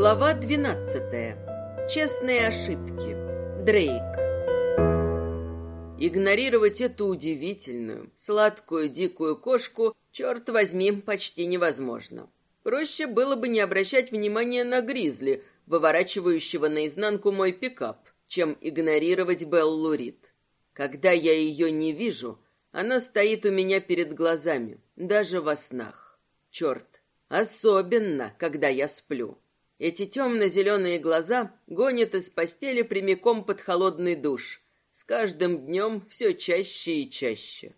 Глава 12. Честные ошибки. Дрейк. Игнорировать эту удивительную, сладкую, дикую кошку, черт возьми, почти невозможно. Проще было бы не обращать внимания на гризли, выворачивающего наизнанку мой пикап, чем игнорировать Беллу Рид. Когда я ее не вижу, она стоит у меня перед глазами, даже во снах. Черт, особенно, когда я сплю. Эти темно-зеленые глаза гонят из постели прямиком под холодный душ. С каждым днем все чаще и чаще.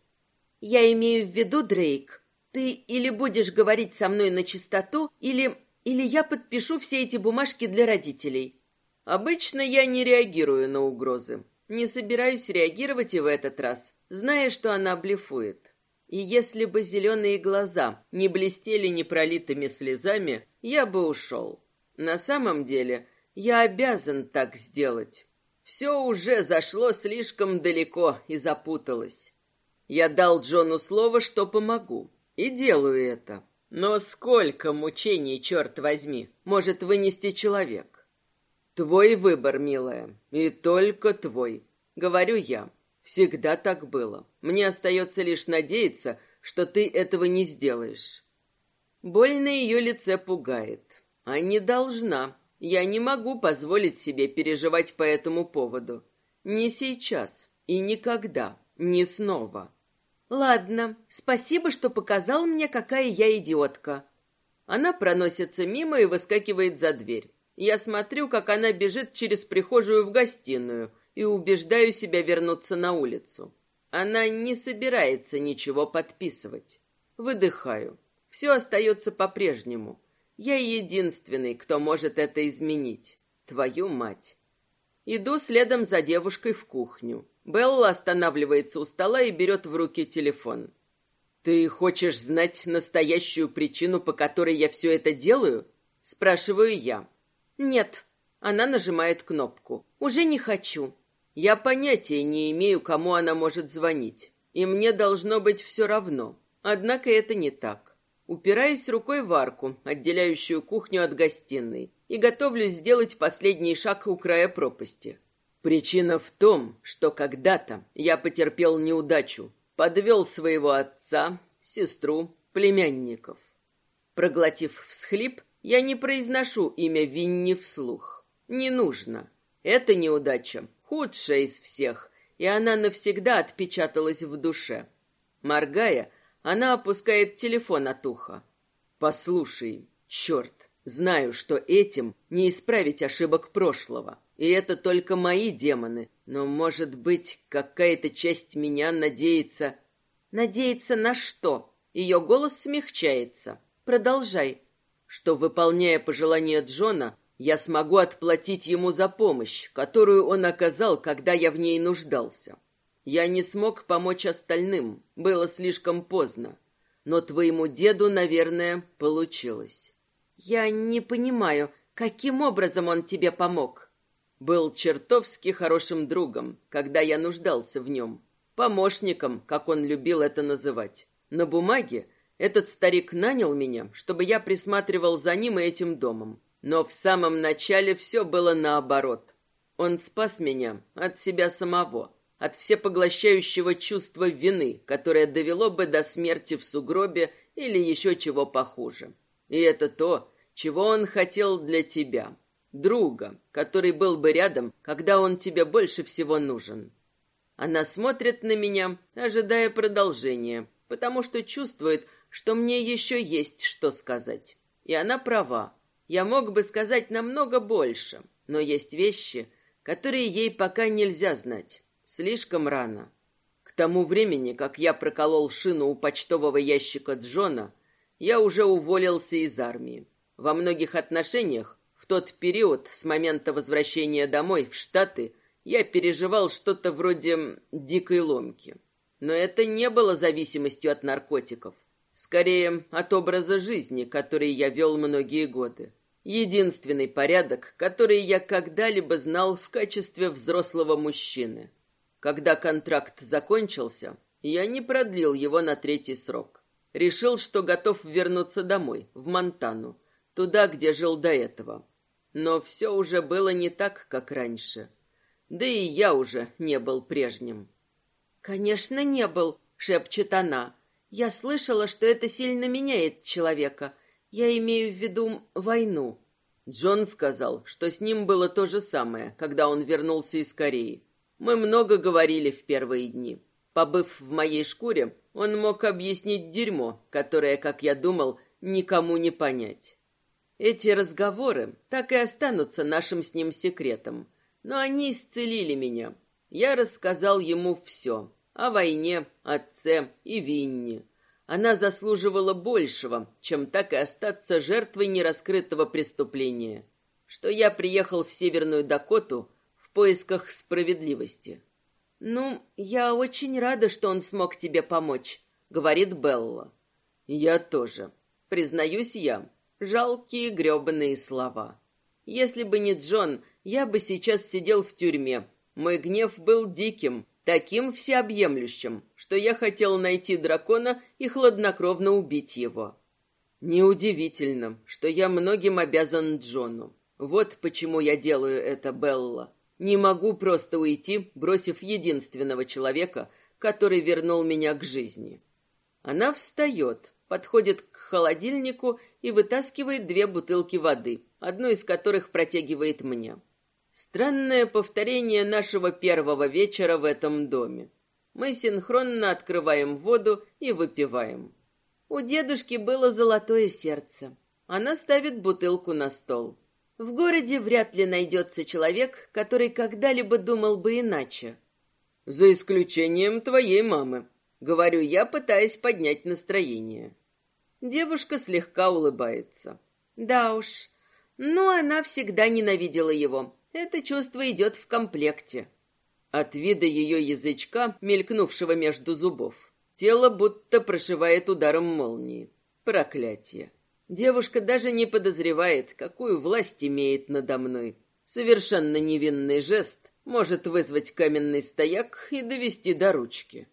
Я имею в виду, Дрейк, ты или будешь говорить со мной на чистоту, или... или я подпишу все эти бумажки для родителей. Обычно я не реагирую на угрозы. Не собираюсь реагировать и в этот раз, зная, что она блефует. И если бы зеленые глаза не блестели непролитыми слезами, я бы ушел. На самом деле, я обязан так сделать. Все уже зашло слишком далеко и запуталось. Я дал Джону слово, что помогу, и делаю это. Но сколько мучений, черт возьми, может вынести человек? Твой выбор, милая, и только твой, говорю я. Всегда так было. Мне остается лишь надеяться, что ты этого не сделаешь. Боль на ее лице пугает. А не должна. Я не могу позволить себе переживать по этому поводу. Не сейчас и никогда, не снова. Ладно, спасибо, что показал мне, какая я идиотка. Она проносится мимо и выскакивает за дверь. Я смотрю, как она бежит через прихожую в гостиную и убеждаю себя вернуться на улицу. Она не собирается ничего подписывать. Выдыхаю. Все остается по-прежнему. Я единственный, кто может это изменить. Твою мать. Иду следом за девушкой в кухню. Белла останавливается у стола и берет в руки телефон. «Ты хочешь знать настоящую причину, по которой я все это делаю?» Спрашиваю я. «Нет». Она нажимает кнопку. «Уже не хочу». Я понятия не имею, кому она может звонить. И мне должно быть все равно. Однако это не так. Упираюсь рукой в арку, отделяющую кухню от гостиной, и готовлюсь сделать последний шаг у края пропасти. Причина в том, что когда-то я потерпел неудачу, подвел своего отца, сестру, племянников. Проглотив всхлип, я не произношу имя Винни вслух. Не нужно. Эта неудача худшая из всех, и она навсегда отпечаталась в душе. Моргая, она опускает телефон от уха. «Послушай, черт, знаю, что этим не исправить ошибок прошлого. И это только мои демоны. Но, может быть, какая-то часть меня надеется...» «Надеется на что?» Ее голос смягчается. «Продолжай». «Что, выполняя пожелания Джона, я смогу отплатить ему за помощь, которую он оказал, когда я в ней нуждался. Я не смог помочь остальным, было слишком поздно. Но твоему деду, наверное, получилось. Я не понимаю, каким образом он тебе помог? Был чертовски хорошим другом, когда я нуждался в нем. Помощником, как он любил это называть. На бумаге этот старик нанял меня, чтобы я присматривал за ним и этим домом. Но в самом начале все было наоборот. Он спас меня от себя самого от всепоглощающего чувства вины, которое довело бы до смерти в сугробе или еще чего похуже. И это то, чего он хотел для тебя. Друга, который был бы рядом, когда он тебе больше всего нужен. Она смотрит на меня, ожидая продолжения, потому что чувствует, что мне еще есть что сказать. И она права. Я мог бы сказать намного больше, но есть вещи, которые ей пока нельзя знать. Слишком рано. К тому времени, как я проколол шину у почтового ящика Джона, я уже уволился из армии. Во многих отношениях в тот период с момента возвращения домой в Штаты я переживал что-то вроде дикой ломки. Но это не было зависимостью от наркотиков. Скорее, от образа жизни, который я вел многие годы. Единственный порядок, который я когда-либо знал в качестве взрослого мужчины. Когда контракт закончился, я не продлил его на третий срок. Решил, что готов вернуться домой, в Монтану, туда, где жил до этого. Но все уже было не так, как раньше. Да и я уже не был прежним. «Конечно, не был», — шепчет она. «Я слышала, что это сильно меняет человека. Я имею в виду войну». Джон сказал, что с ним было то же самое, когда он вернулся из Кореи. Мы много говорили в первые дни. Побыв в моей шкуре, он мог объяснить дерьмо, которое, как я думал, никому не понять. Эти разговоры так и останутся нашим с ним секретом. Но они исцелили меня. Я рассказал ему все. О войне, отце и Винни. Она заслуживала большего, чем так и остаться жертвой нераскрытого преступления. Что я приехал в Северную Дакоту поисках справедливости. «Ну, я очень рада, что он смог тебе помочь», — говорит Белла. «Я тоже. Признаюсь я. Жалкие грёбаные слова. Если бы не Джон, я бы сейчас сидел в тюрьме. Мой гнев был диким, таким всеобъемлющим, что я хотел найти дракона и хладнокровно убить его. Неудивительно, что я многим обязан Джону. Вот почему я делаю это, Белла. Не могу просто уйти, бросив единственного человека, который вернул меня к жизни. Она встает, подходит к холодильнику и вытаскивает две бутылки воды, одну из которых протягивает мне. Странное повторение нашего первого вечера в этом доме. Мы синхронно открываем воду и выпиваем. У дедушки было золотое сердце. Она ставит бутылку на стол. В городе вряд ли найдется человек, который когда-либо думал бы иначе. За исключением твоей мамы, говорю я, пытаясь поднять настроение. Девушка слегка улыбается. Да уж. Но она всегда ненавидела его, это чувство идет в комплекте. От вида ее язычка, мелькнувшего между зубов, тело будто прошивает ударом молнии. Проклятие. Девушка даже не подозревает, какую власть имеет надо мной. Совершенно невинный жест может вызвать каменный стояк и довести до ручки.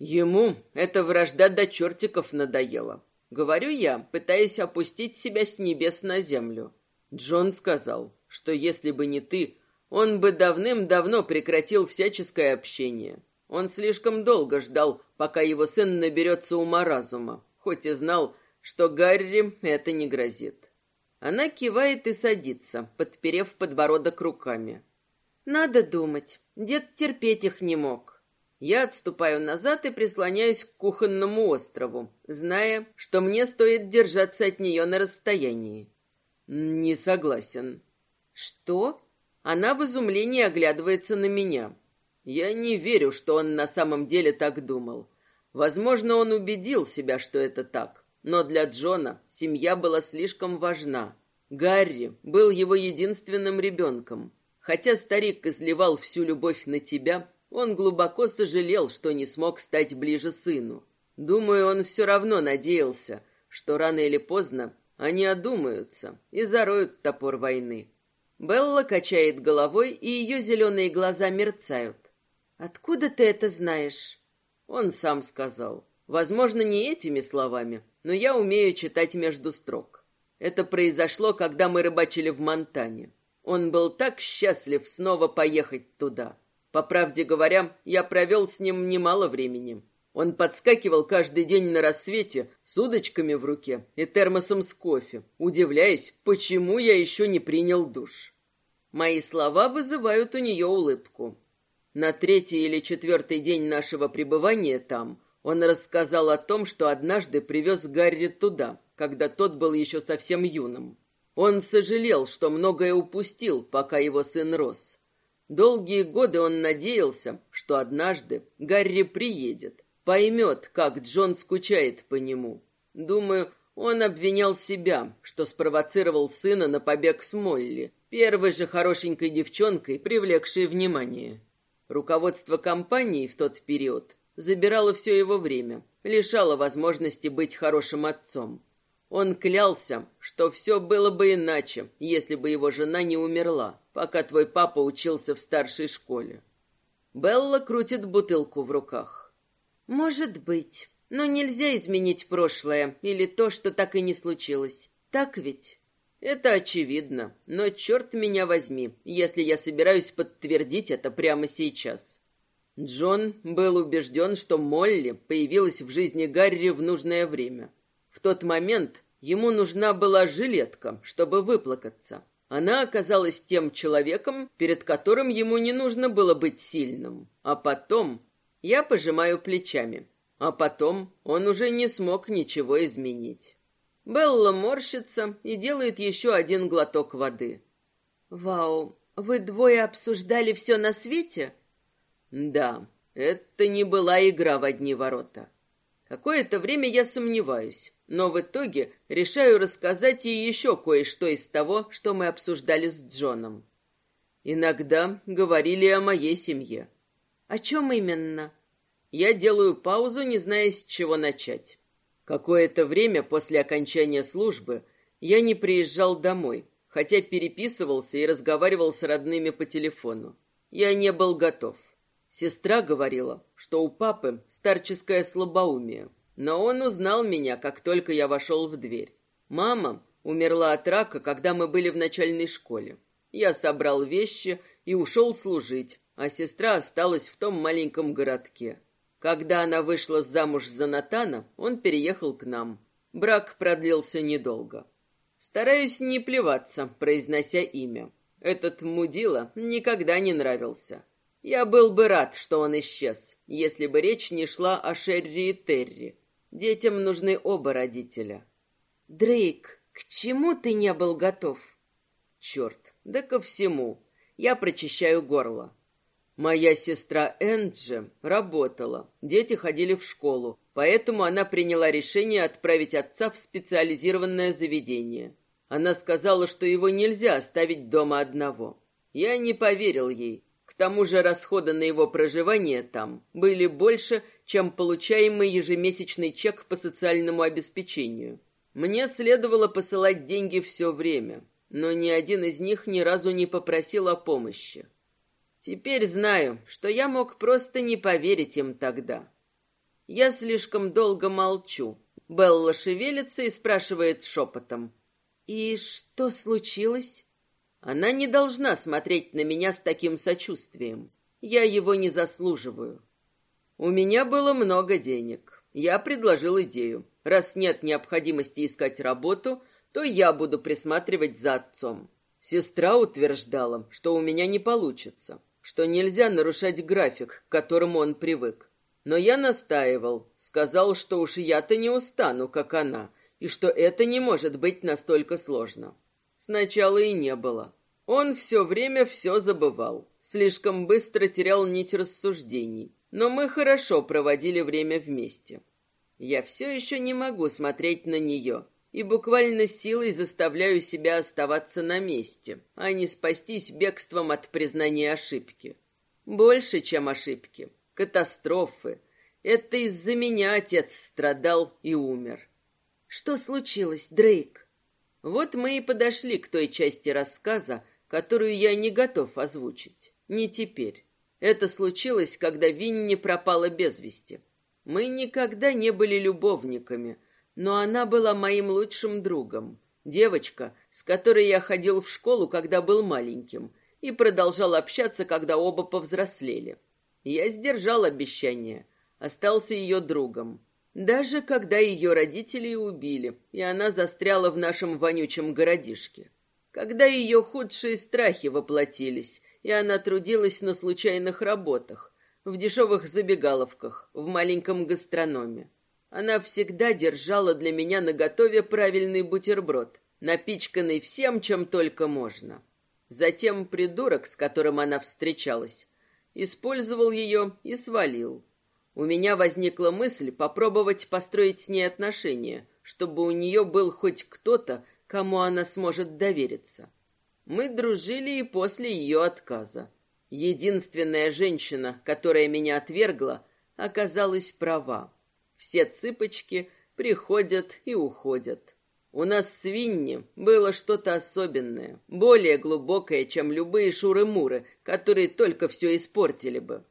Ему эта вражда до чертиков надоела. Говорю я, пытаясь опустить себя с небес на землю. Джон сказал, что если бы не ты, он бы давным-давно прекратил всяческое общение. Он слишком долго ждал, пока его сын наберется ума разума, хоть и знал, что Гарри это не грозит. Она кивает и садится, подперев подбородок руками. Надо думать, дед терпеть их не мог. Я отступаю назад и прислоняюсь к кухонному острову, зная, что мне стоит держаться от нее на расстоянии. Не согласен. Что? Она в изумлении оглядывается на меня. Я не верю, что он на самом деле так думал. Возможно, он убедил себя, что это так. Но для Джона семья была слишком важна. Гарри был его единственным ребенком. Хотя старик изливал всю любовь на тебя, он глубоко сожалел, что не смог стать ближе сыну. Думаю, он все равно надеялся, что рано или поздно они одумаются и зароют топор войны. Белла качает головой, и ее зеленые глаза мерцают. «Откуда ты это знаешь?» Он сам сказал. Возможно, не этими словами, но я умею читать между строк. Это произошло, когда мы рыбачили в Монтане. Он был так счастлив снова поехать туда. По правде говоря, я провел с ним немало времени. Он подскакивал каждый день на рассвете с удочками в руке и термосом с кофе, удивляясь, почему я еще не принял душ. Мои слова вызывают у нее улыбку. На третий или четвертый день нашего пребывания там он рассказал о том, что однажды привез Гарри туда, когда тот был еще совсем юным. Он сожалел, что многое упустил, пока его сын рос. Долгие годы он надеялся, что однажды Гарри приедет, поймет, как Джон скучает по нему. Думаю, он обвинял себя, что спровоцировал сына на побег с Молли, первой же хорошенькой девчонкой, привлекшей внимание. Руководство компании в тот период забирало все его время, лишало возможности быть хорошим отцом. Он клялся, что все было бы иначе, если бы его жена не умерла, пока твой папа учился в старшей школе. Белла крутит бутылку в руках. Может быть, но нельзя изменить прошлое или то, что так и не случилось. Так ведь? Это очевидно, но черт меня возьми, если я собираюсь подтвердить это прямо сейчас. Джон был убежден, что Молли появилась в жизни Гарри в нужное время. В тот момент ему нужна была жилетка, чтобы выплакаться. Она оказалась тем человеком, перед которым ему не нужно было быть сильным. А потом я пожимаю плечами. А потом он уже не смог ничего изменить. Белла морщится и делает еще один глоток воды. «Вау, вы двое обсуждали все на свете?» «Да, это не была игра в одни ворота. Какое-то время я сомневаюсь, но в итоге решаю рассказать ей еще кое-что из того, что мы обсуждали с Джоном. Иногда говорили о моей семье. О чем именно? Я делаю паузу, не зная, с чего начать. Какое-то время после окончания службы я не приезжал домой, хотя переписывался и разговаривал с родными по телефону. Я не был готов. Сестра говорила, что у папы старческое слабоумие, но он узнал меня, как только я вошел в дверь. Мама умерла от рака, когда мы были в начальной школе. Я собрал вещи и ушел служить, а сестра осталась в том маленьком городке. Когда она вышла замуж за Натана, он переехал к нам. Брак продлился недолго. Стараюсь не плеваться, произнося имя. Этот мудила никогда не нравился. Я был бы рад, что он исчез, если бы речь не шла о Шерри и Терри. Детям нужны оба родителя. Дрейк, к чему ты не был готов? Черт, да ко всему. Я прочищаю горло. Моя сестра Энджи работала, дети ходили в школу, поэтому она приняла решение отправить отца в специализированное заведение. Она сказала, что его нельзя оставить дома одного. Я не поверил ей. К тому же расходы на его проживание там были больше, чем получаемый ежемесячный чек по социальному обеспечению. Мне следовало посылать деньги все время, но ни один из них ни разу не попросил о помощи. Теперь знаю, что я мог просто не поверить им тогда. Я слишком долго молчу. Белла шевелится и спрашивает шепотом. «И что случилось?» Она не должна смотреть на меня с таким сочувствием. Я его не заслуживаю. У меня было много денег. Я предложил идею. Раз нет необходимости искать работу, то я буду присматривать за отцом. Сестра утверждала, что у меня не получится что нельзя нарушать график, к которому он привык. Но я настаивал, сказал, что уж я-то не устану, как она, и что это не может быть настолько сложно. Сначала и не было. Он все время все забывал, слишком быстро терял нить рассуждений, но мы хорошо проводили время вместе. Я все еще не могу смотреть на нее, и буквально силой заставляю себя оставаться на месте, а не спастись бегством от признания ошибки. Больше, чем ошибки. Катастрофы. Это из-за меня отец страдал и умер. Что случилось, Дрейк? Вот мы и подошли к той части рассказа, которую я не готов озвучить. Не теперь. Это случилось, когда Винни пропала без вести. Мы никогда не были любовниками — но она была моим лучшим другом. Девочка, с которой я ходил в школу, когда был маленьким, и продолжал общаться, когда оба повзрослели. Я сдержал обещание, остался ее другом. Даже когда ее родители убили, и она застряла в нашем вонючем городишке. Когда ее худшие страхи воплотились, и она трудилась на случайных работах, в дешевых забегаловках, в маленьком гастрономе. Она всегда держала для меня наготове правильный бутерброд, напичканный всем, чем только можно. Затем придурок, с которым она встречалась, использовал ее и свалил. У меня возникла мысль попробовать построить с ней отношения, чтобы у нее был хоть кто-то, кому она сможет довериться. Мы дружили и после ее отказа. Единственная женщина, которая меня отвергла, оказалась права. Все цыпочки приходят и уходят. У нас с Винни было что-то особенное, более глубокое, чем любые шуры-муры, которые только все испортили бы.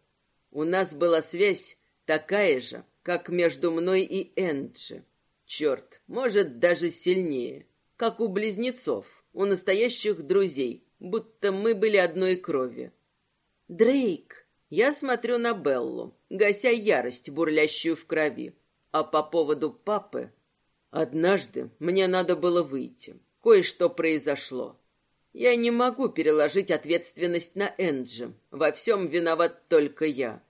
У нас была связь такая же, как между мной и Энджи. Черт, может, даже сильнее. как у близнецов, у настоящих друзей, будто мы были одной крови. Дрейк, я смотрю на Беллу, гася ярость, бурлящую в крови. А по поводу папы... Однажды мне надо было выйти. Кое-что произошло. Я не могу переложить ответственность на Энджи. Во всем виноват только я.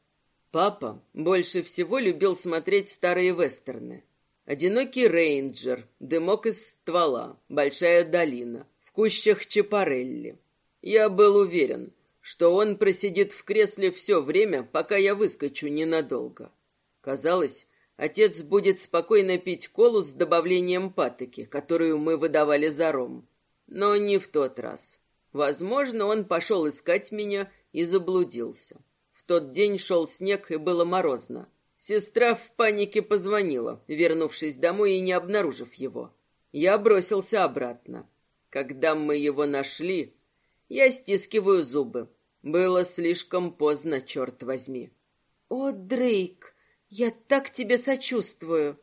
Папа больше всего любил смотреть старые вестерны. Одинокий рейнджер, дымок из ствола, большая долина, в кущах Чапарелли. Я был уверен, что он просидит в кресле все время, пока я выскочу ненадолго. Казалось, отец будет спокойно пить колу с добавлением патоки, которую мы выдавали за ром. Но не в тот раз. Возможно, он пошел искать меня и заблудился. Тот день шел снег и было морозно. Сестра в панике позвонила, вернувшись домой и не обнаружив его. Я бросился обратно. Когда мы его нашли, я стискиваю зубы. Было слишком поздно, черт возьми. О, Дрейк, я так тебе сочувствую.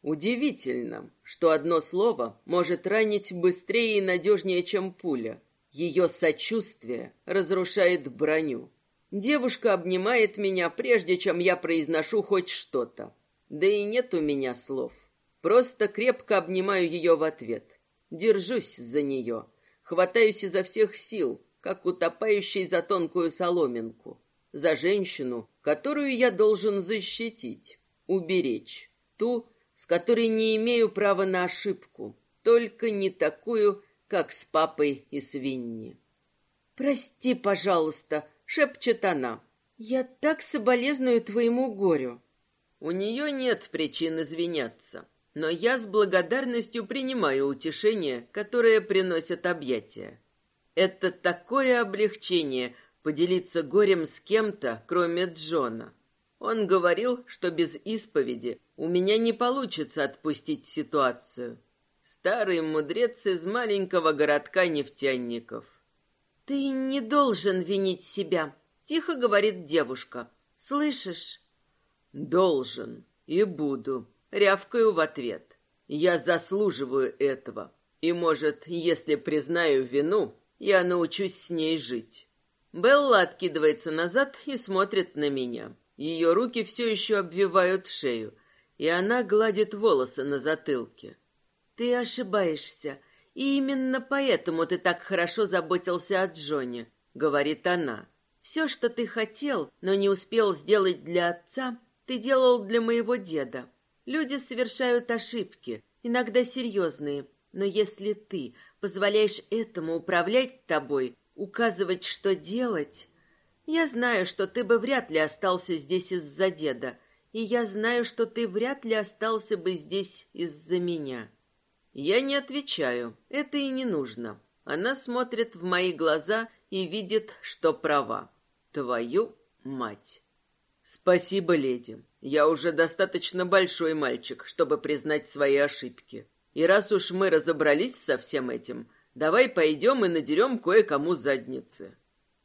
Удивительно, что одно слово может ранить быстрее и надежнее, чем пуля. Ее сочувствие разрушает броню. Девушка обнимает меня, прежде чем я произношу хоть что-то. Да и нет у меня слов. Просто крепко обнимаю ее в ответ. Держусь за нее. Хватаюсь изо всех сил, как утопающий за тонкую соломинку. За женщину, которую я должен защитить, уберечь. Ту, с которой не имею права на ошибку. Только не такую, как с папой и свиньи. «Прости, пожалуйста», шепчет она. Я так соболезную твоему горю. У нее нет причин извиняться, но я с благодарностью принимаю утешение, которое приносят объятия. Это такое облегчение поделиться горем с кем-то, кроме Джона. Он говорил, что без исповеди у меня не получится отпустить ситуацию. Старый мудрец из маленького городка нефтяников. Ты не должен винить себя, тихо говорит девушка. Слышишь? Должен и буду, рявкаю в ответ. Я заслуживаю этого. И, может, если признаю вину, я научусь с ней жить. Белла откидывается назад и смотрит на меня. Ее руки все еще обвивают шею, и она гладит волосы на затылке. Ты ошибаешься. И именно поэтому ты так хорошо заботился о Джоне, говорит она. Все, что ты хотел, но не успел сделать для отца, ты делал для моего деда. Люди совершают ошибки, иногда серьезные, но если ты позволяешь этому управлять тобой, указывать, что делать... Я знаю, что ты бы вряд ли остался здесь из-за деда, и я знаю, что ты вряд ли остался бы здесь из-за меня. Я не отвечаю, это и не нужно. Она смотрит в мои глаза и видит, что права. Твою мать. Спасибо, леди. Я уже достаточно большой мальчик, чтобы признать свои ошибки. И раз уж мы разобрались со всем этим, давай пойдем и надерем кое-кому задницы.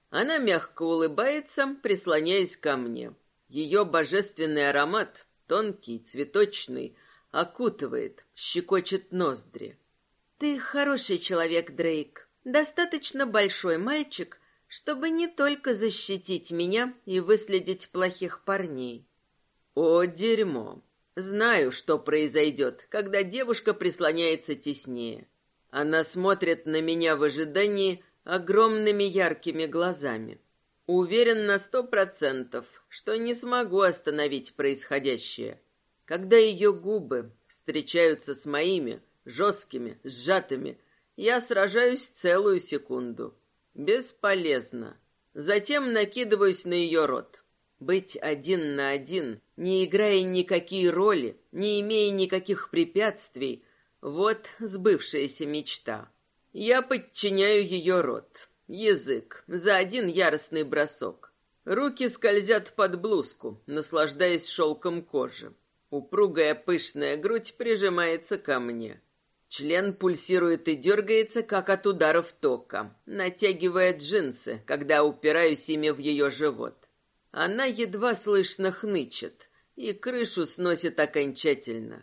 Она мягко улыбается, прислоняясь ко мне. Ее божественный аромат, тонкий, цветочный, окутывает, щекочет ноздри. Ты хороший человек, Дрейк. Достаточно большой мальчик, чтобы не только защитить меня и выследить плохих парней. О, дерьмо. Знаю, что произойдет, когда девушка прислоняется теснее. Она смотрит на меня в ожидании огромными яркими глазами. Уверен на сто процентов, что не смогу остановить происходящее. Когда ее губы встречаются с моими, жесткими, сжатыми, я сражаюсь целую секунду. Бесполезно. Затем накидываюсь на ее рот. Быть один на один, не играя никакие роли, не имея никаких препятствий, вот сбывшаяся мечта. Я подчиняю ее рот, язык, за один яростный бросок. Руки скользят под блузку, наслаждаясь шелком кожи. Упругая пышная грудь прижимается ко мне. Член пульсирует и дергается, как от ударов тока, натягивая джинсы, когда упираюсь ими в ее живот. Она едва слышно хнычет, и крышу сносит окончательно.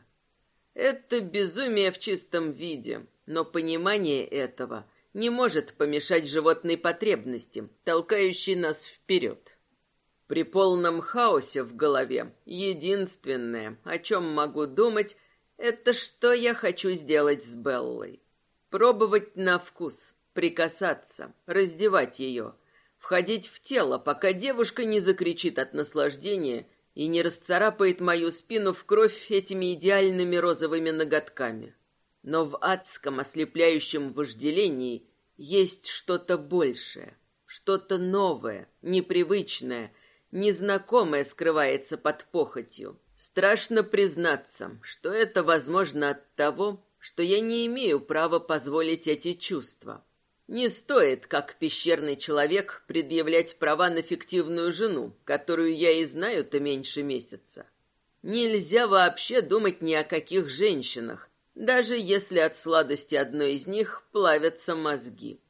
Это безумие в чистом виде, но понимание этого не может помешать животной потребности, толкающей нас вперед. При полном хаосе в голове единственное, о чем могу думать, это что я хочу сделать с Беллой. Пробовать на вкус, прикасаться, раздевать ее, входить в тело, пока девушка не закричит от наслаждения и не расцарапает мою спину в кровь этими идеальными розовыми ноготками. Но в адском ослепляющем вожделении есть что-то большее, что-то новое, непривычное, незнакомое скрывается под похотью. Страшно признаться, что это возможно от того, что я не имею права позволить эти чувства. Не стоит, как пещерный человек, предъявлять права на фиктивную жену, которую я и знаю-то меньше месяца. Нельзя вообще думать ни о каких женщинах, даже если от сладости одной из них плавятся мозги.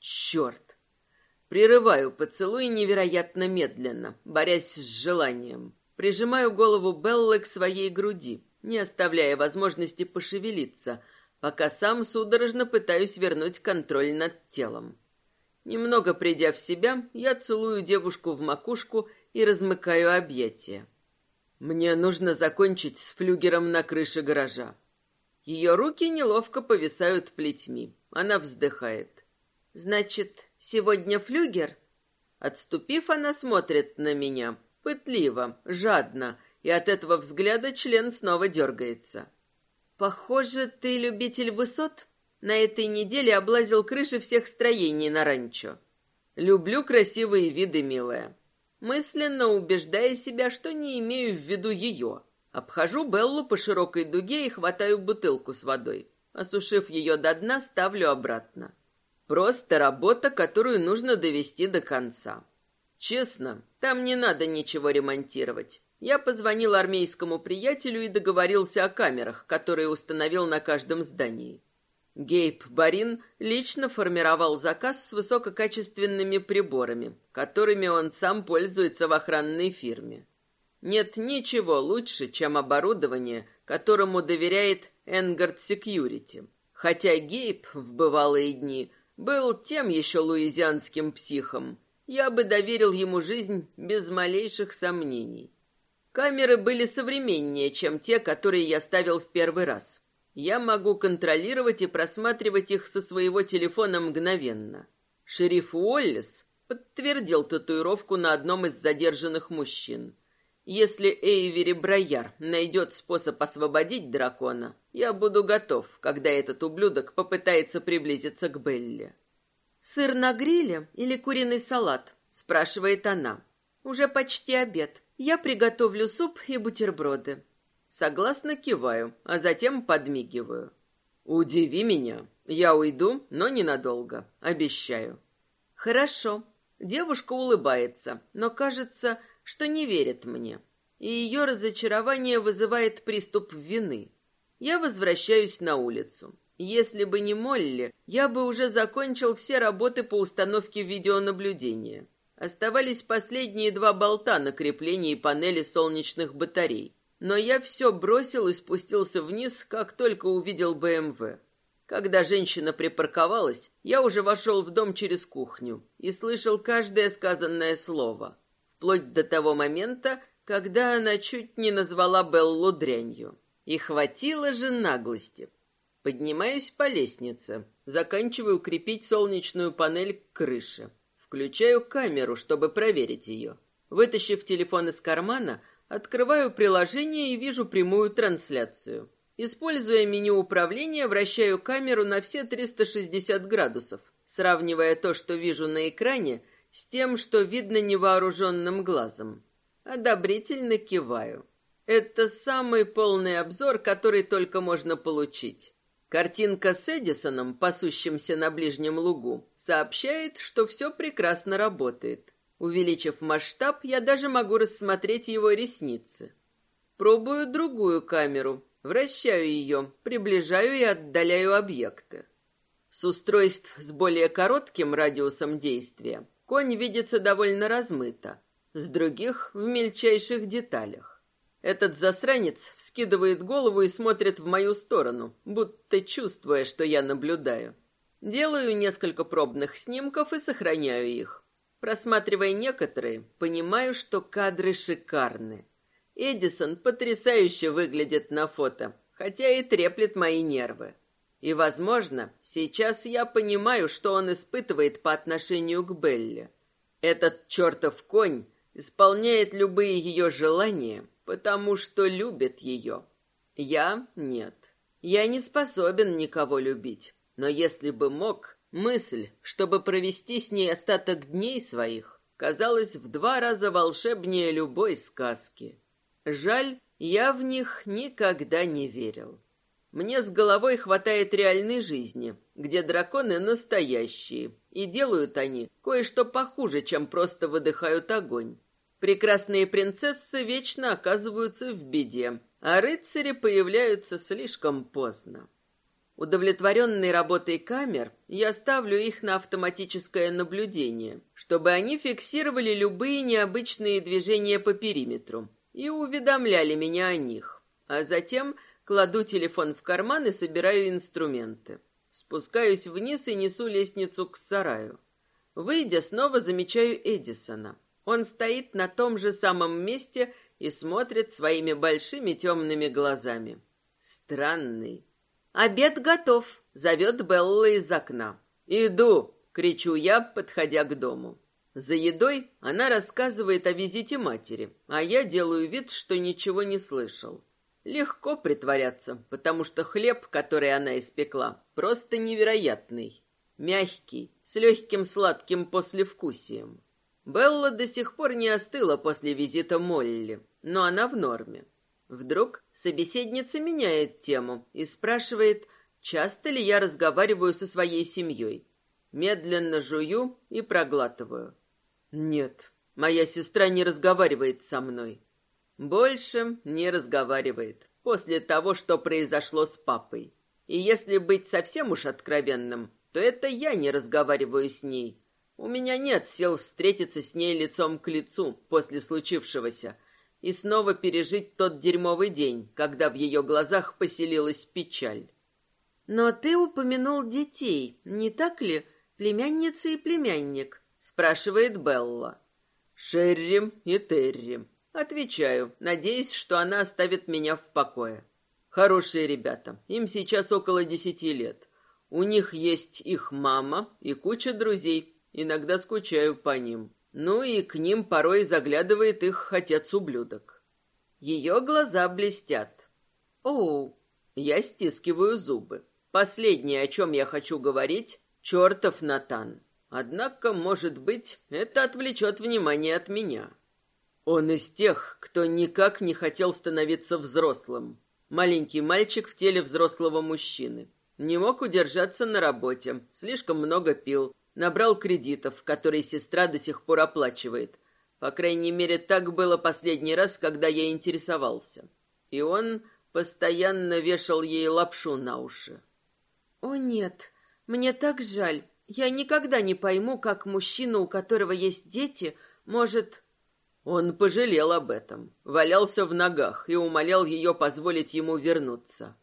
Черт! Прерываю поцелуй невероятно медленно, борясь с желанием. Прижимаю голову Беллы к своей груди, не оставляя возможности пошевелиться, пока сам судорожно пытаюсь вернуть контроль над телом. Немного придя в себя, я целую девушку в макушку и размыкаю объятия. Мне нужно закончить с флюгером на крыше гаража. Ее руки неловко повисают плетьми. Она вздыхает. Значит, сегодня флюгер? Отступив, она смотрит на меня, пытливо, жадно, и от этого взгляда член снова дергается. Похоже, ты любитель высот. На этой неделе облазил крыши всех строений на ранчо. Люблю красивые виды, милая. Мысленно убеждая себя, что не имею в виду ее. Обхожу Беллу по широкой дуге и хватаю бутылку с водой. Осушив ее до дна, ставлю обратно. Просто работа, которую нужно довести до конца. Честно, там не надо ничего ремонтировать. Я позвонил армейскому приятелю и договорился о камерах, которые установил на каждом здании. Гейб Барин лично формировал заказ с высококачественными приборами, которыми он сам пользуется в охранной фирме. Нет ничего лучше, чем оборудование, которому доверяет Энгард Security. Хотя Гейб в бывалые дни был тем еще луизианским психом, я бы доверил ему жизнь без малейших сомнений. Камеры были современнее, чем те, которые я ставил в первый раз. Я могу контролировать и просматривать их со своего телефона мгновенно. Шериф Уоллес подтвердил татуировку на одном из задержанных мужчин. Если Эйвери Брояр найдет способ освободить дракона, я буду готов, когда этот ублюдок попытается приблизиться к Белле. «Сыр на гриле или куриный салат?» – спрашивает она. «Уже почти обед. Я приготовлю суп и бутерброды. Согласно киваю, а затем подмигиваю. Удиви меня. Я уйду, но ненадолго, обещаю. Хорошо. Девушка улыбается, но кажется, что не верит мне. И ее разочарование вызывает приступ вины. Я возвращаюсь на улицу. Если бы не Молли, я бы уже закончил все работы по установке видеонаблюдения. Оставались последние два болта на креплении панели солнечных батарей. Но я все бросил и спустился вниз, как только увидел БМВ. Когда женщина припарковалась, я уже вошел в дом через кухню и слышал каждое сказанное слово. Вплоть до того момента, когда она чуть не назвала Беллу дрянью. И хватило же наглости. Поднимаюсь по лестнице, заканчиваю крепить солнечную панель к крыше. Включаю камеру, чтобы проверить ее. Вытащив телефон из кармана, открываю приложение и вижу прямую трансляцию. Используя меню управления, вращаю камеру на все 360 градусов, сравнивая то, что вижу на экране, с тем, что видно невооруженным глазом. Одобрительно киваю. Это самый полный обзор, который только можно получить. Картинка с Эдисоном, пасущимся на ближнем лугу, сообщает, что все прекрасно работает. Увеличив масштаб, я даже могу рассмотреть его ресницы. Пробую другую камеру, вращаю ее, приближаю и отдаляю объекты. С устройств с более коротким радиусом действия конь видится довольно размыто, с других — в мельчайших деталях. Этот засранец вскидывает голову и смотрит в мою сторону, будто чувствуя, что я наблюдаю. Делаю несколько пробных снимков и сохраняю их. Просматривая некоторые, понимаю, что кадры шикарны. Эдисон потрясающе выглядит на фото, хотя и треплет мои нервы. И, возможно, сейчас я понимаю, что он испытывает по отношению к Белле. Этот чертов конь исполняет любые ее желания, потому что любит ее. Я нет. Я не способен никого любить. Но если бы мог, мысль, чтобы провести с ней остаток дней своих, казалась в два раза волшебнее любой сказки. Жаль, я в них никогда не верил. Мне с головой хватает реальной жизни, где драконы настоящие, и делают они кое-что похуже, чем просто выдыхают огонь. Прекрасные принцессы вечно оказываются в беде, а рыцари появляются слишком поздно. Удовлетворенной работой камер, я ставлю их на автоматическое наблюдение, чтобы они фиксировали любые необычные движения по периметру и уведомляли меня о них. А затем кладу телефон в карман и собираю инструменты. Спускаюсь вниз и несу лестницу к сараю. Выйдя, снова замечаю Эдисона. Он стоит на том же самом месте и смотрит своими большими темными глазами. Странный. «Обед готов», — зовет Белла из окна. «Иду», — кричу я, подходя к дому. За едой она рассказывает о визите матери, а я делаю вид, что ничего не слышал. Легко притворяться, потому что хлеб, который она испекла, просто невероятный. Мягкий, с легким сладким послевкусием. Белла до сих пор не остыла после визита Молли, но она в норме. Вдруг собеседница меняет тему и спрашивает, часто ли я разговариваю со своей семьей. Медленно жую и проглатываю. Нет, моя сестра не разговаривает со мной. Больше не разговаривает после того, что произошло с папой. И если быть совсем уж откровенным, то это я не разговариваю с ней, у меня нет сил встретиться с ней лицом к лицу после случившегося и снова пережить тот дерьмовый день, когда в ее глазах поселилась печаль. Но ты упомянул детей, не так ли, племянница и племянник? спрашивает Белла. Шерри и Терри. Отвечаю, надеясь, что она оставит меня в покое. Хорошие ребята, им сейчас около десяти лет. У них есть их мама и куча друзей, Иногда скучаю по ним. Ну и к ним порой заглядывает их отец-ублюдок. Ее глаза блестят. Оу, я стискиваю зубы. Последнее, о чем я хочу говорить, чертов Натан. Однако, может быть, это отвлечет внимание от меня. Он из тех, кто никак не хотел становиться взрослым. Маленький мальчик в теле взрослого мужчины. Не мог удержаться на работе, слишком много пил, Набрал кредитов, которые сестра до сих пор оплачивает. По крайней мере, так было последний раз, когда я интересовался. И он постоянно вешал ей лапшу на уши. «О нет, мне так жаль. Я никогда не пойму, как мужчина, у которого есть дети, может...» Он пожалел об этом, валялся в ногах и умолял ее позволить ему вернуться.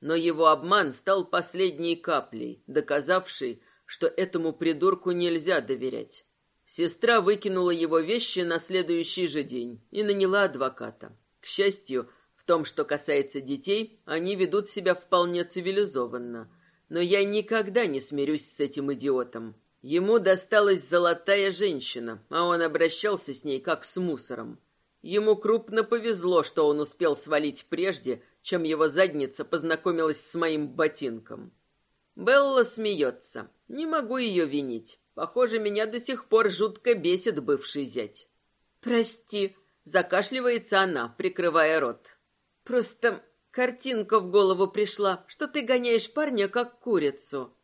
Но его обман стал последней каплей, доказавшей, что этому придурку нельзя доверять. Сестра выкинула его вещи на следующий же день и наняла адвоката. К счастью, в том, что касается детей, они ведут себя вполне цивилизованно. Но я никогда не смирюсь с этим идиотом. Ему досталась золотая женщина, а он обращался с ней как с мусором. Ему крупно повезло, что он успел свалить прежде, чем его задница познакомилась с моим ботинком. Белла смеется. Не могу ее винить. Похоже, меня до сих пор жутко бесит бывший зять. «Прости», — закашливается она, прикрывая рот. «Просто картинка в голову пришла, что ты гоняешь парня как курицу».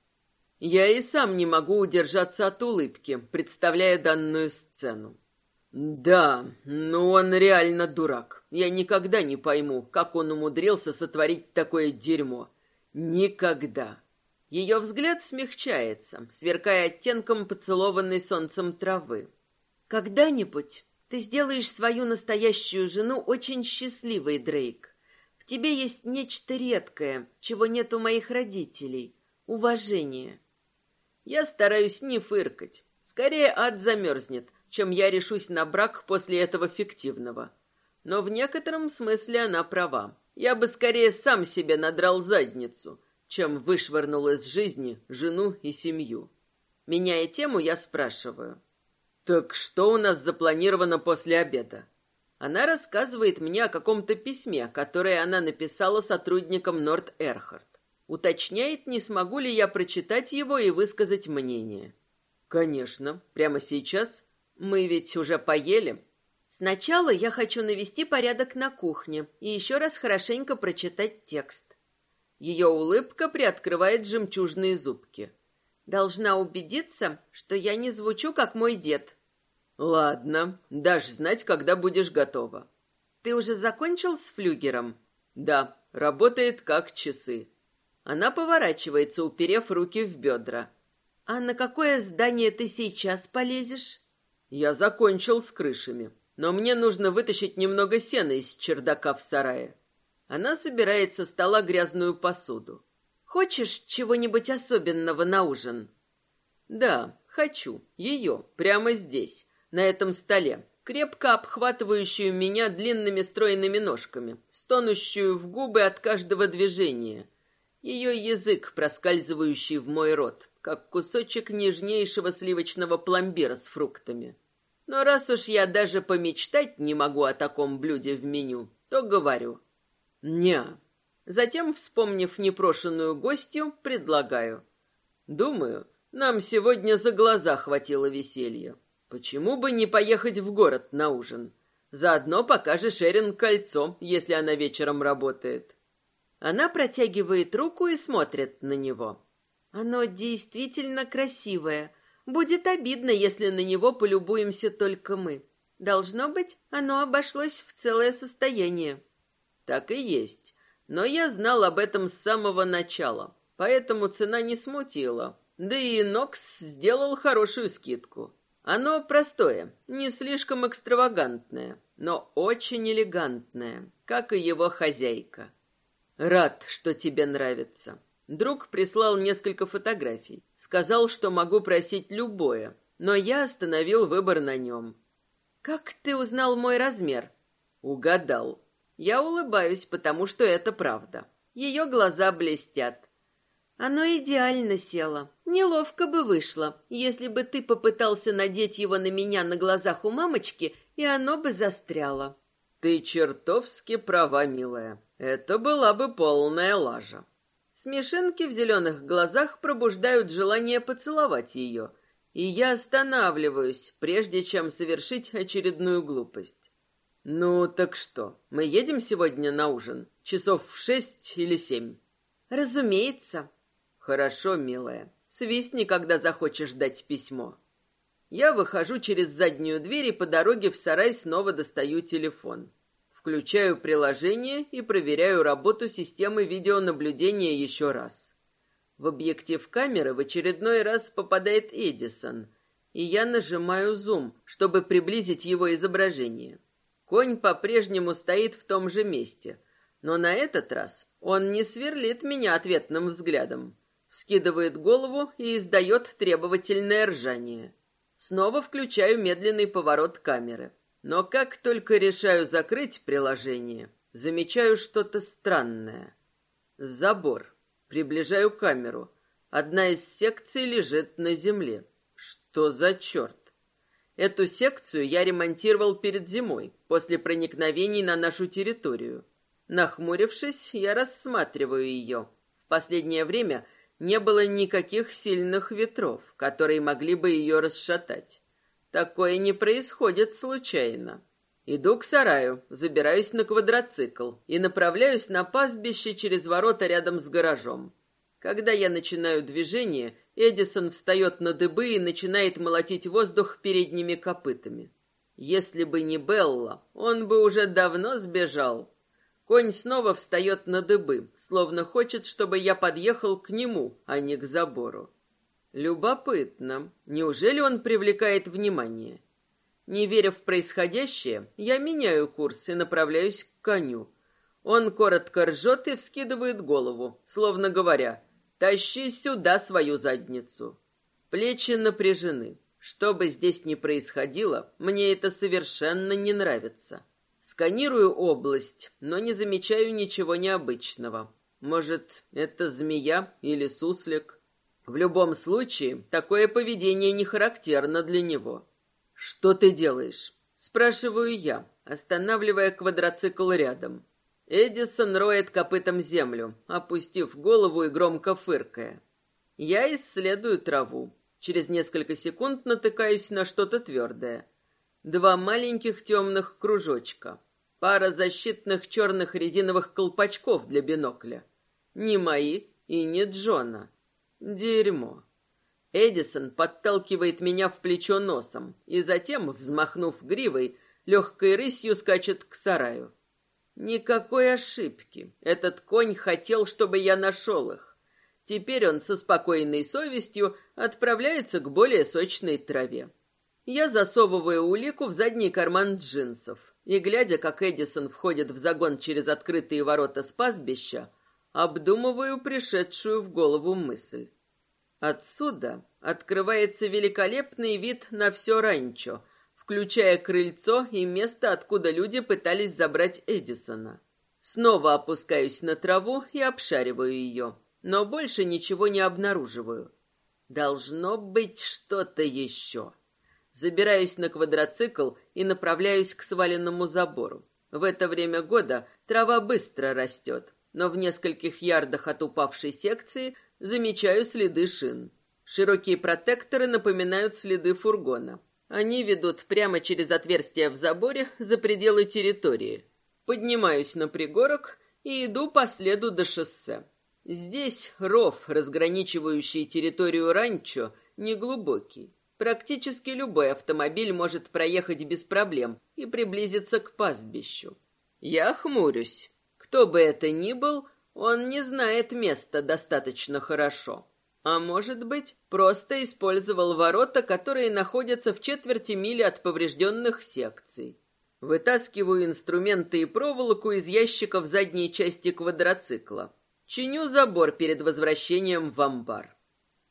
Я и сам не могу удержаться от улыбки, представляя данную сцену. Да, ну он реально дурак. Я никогда не пойму, как он умудрился сотворить такое дерьмо. Никогда. Ее взгляд смягчается, сверкая оттенком поцелованной солнцем травы. Когда-нибудь Ты сделаешь свою настоящую жену очень счастливой, Дрейк. В тебе есть нечто редкое, чего нет у моих родителей. Уважение. Я стараюсь не фыркать. Скорее ад замерзнет, чем я решусь на брак после этого фиктивного. Но в некотором смысле она права. Я бы скорее сам себе надрал задницу, чем вышвырнул из жизни жену и семью. Меняя тему, я спрашиваю. «Так что у нас запланировано после обеда?» Она рассказывает мне о каком-то письме, которое она написала сотрудникам Норд Эрхард. Уточняет, не смогу ли я прочитать его и высказать мнение. «Конечно. Прямо сейчас? Мы ведь уже поели?» «Сначала я хочу навести порядок на кухне и еще раз хорошенько прочитать текст». Ее улыбка приоткрывает жемчужные зубки. Должна убедиться, что я не звучу, как мой дед. Ладно, дашь знать, когда будешь готова. Ты уже закончил с флюгером? Да, работает как часы. Она поворачивается, уперев руки в бедра. А на какое здание ты сейчас полезешь? Я закончил с крышами, но мне нужно вытащить немного сена из чердака в сарае. Она собирает со стола грязную посуду. Хочешь чего-нибудь особенного на ужин? Да, хочу. Ее, прямо здесь, на этом столе, крепко обхватывающую меня длинными стройными ножками, стонущую в губы от каждого движения. Ее язык, проскальзывающий в мой рот, как кусочек нежнейшего сливочного пломбира с фруктами. Но раз уж я даже помечтать не могу о таком блюде в меню, то говорю «не». Затем, вспомнив непрошенную гостью, предлагаю. Думаю, нам сегодня за глаза хватило веселья. Почему бы не поехать в город на ужин? Заодно покажешь Эрин кольцо, если она вечером работает. Она протягивает руку и смотрит на него. Оно действительно красивое. Будет обидно, если на него полюбуемся только мы. Должно быть, оно обошлось в целое состояние. Так и есть. Но я знал об этом с самого начала, поэтому цена не смутила. Да и Нокс сделал хорошую скидку. Оно простое, не слишком экстравагантное, но очень элегантное, как и его хозяйка. Рад, что тебе нравится. Друг прислал несколько фотографий. Сказал, что могу просить любое, но я остановил выбор на нем. Как ты узнал мой размер? Угадал. Я улыбаюсь, потому что это правда. Ее глаза блестят. Оно идеально село. Неловко бы вышло, если бы ты попытался надеть его на меня на глазах у мамочки, и оно бы застряло. Ты чертовски права, милая. Это была бы полная лажа. Смешинки в зеленых глазах пробуждают желание поцеловать ее, и я останавливаюсь, прежде чем совершить очередную глупость. «Ну, так что, мы едем сегодня на ужин? Часов в шесть или семь?» «Разумеется». «Хорошо, милая. Свистни, когда захочешь дать письмо». Я выхожу через заднюю дверь и по дороге в сарай снова достаю телефон. Включаю приложение и проверяю работу системы видеонаблюдения еще раз. В объектив камеры в очередной раз попадает Эдисон, и я нажимаю зум, чтобы приблизить его изображение. Конь по-прежнему стоит в том же месте, но на этот раз он не сверлит меня ответным взглядом. Вскидывает голову и издает требовательное ржание. Снова включаю медленный поворот камеры. Но как только решаю закрыть приложение, замечаю что-то странное. Забор. Приближаю камеру. Одна из секций лежит на земле. Что за черт? Эту секцию я ремонтировал перед зимой, после проникновений на нашу территорию. Нахмурившись, я рассматриваю ее. В последнее время не было никаких сильных ветров, которые могли бы ее расшатать. Такое не происходит случайно. Иду к сараю, забираюсь на квадроцикл и направляюсь на пастбище через ворота рядом с гаражом. Когда я начинаю движение, Эдисон встает на дыбы и начинает молотить воздух передними копытами. Если бы не Белла, он бы уже давно сбежал. Конь снова встает на дыбы, словно хочет, чтобы я подъехал к нему, а не к забору. Любопытно. Неужели он привлекает внимание? Не веря в происходящее, я меняю курс и направляюсь к коню. Он коротко ржет и вскидывает голову, словно говоря «Тащи сюда свою задницу». Плечи напряжены. Что бы здесь ни происходило, мне это совершенно не нравится. Сканирую область, но не замечаю ничего необычного. Может, это змея или суслик? В любом случае, такое поведение не характерно для него. «Что ты делаешь?» – спрашиваю я, останавливая квадроцикл рядом. Эдисон роет копытом землю, опустив голову и громко фыркая. Я исследую траву. Через несколько секунд натыкаюсь на что-то твердое. Два маленьких темных кружочка. Пара защитных черных резиновых колпачков для бинокля. Не мои и не Джона. Дерьмо. Эдисон подталкивает меня в плечо носом и затем, взмахнув гривой, легкой рысью скачет к сараю. Никакой ошибки. Этот конь хотел, чтобы я нашел их. Теперь он со спокойной совестью отправляется к более сочной траве. Я засовываю улику в задний карман джинсов и, глядя, как Эдисон входит в загон через открытые ворота с пастбища, обдумываю пришедшую в голову мысль. Отсюда открывается великолепный вид на все ранчо — включая крыльцо и место, откуда люди пытались забрать Эдисона. Снова опускаюсь на траву и обшариваю ее, но больше ничего не обнаруживаю. Должно быть что-то еще. Забираюсь на квадроцикл и направляюсь к сваленному забору. В это время года трава быстро растет, но в нескольких ярдах от упавшей секции замечаю следы шин. Широкие протекторы напоминают следы фургона. Они ведут прямо через отверстие в заборе за пределы территории. Поднимаюсь на пригорок и иду по следу до шоссе. Здесь ров, разграничивающий территорию ранчо, неглубокий. Практически любой автомобиль может проехать без проблем и приблизиться к пастбищу. Я хмурюсь. Кто бы это ни был, он не знает места достаточно хорошо. А может быть, просто использовал ворота, которые находятся в четверти мили от поврежденных секций. Вытаскиваю инструменты и проволоку из ящика в задней части квадроцикла. Чиню забор перед возвращением в амбар.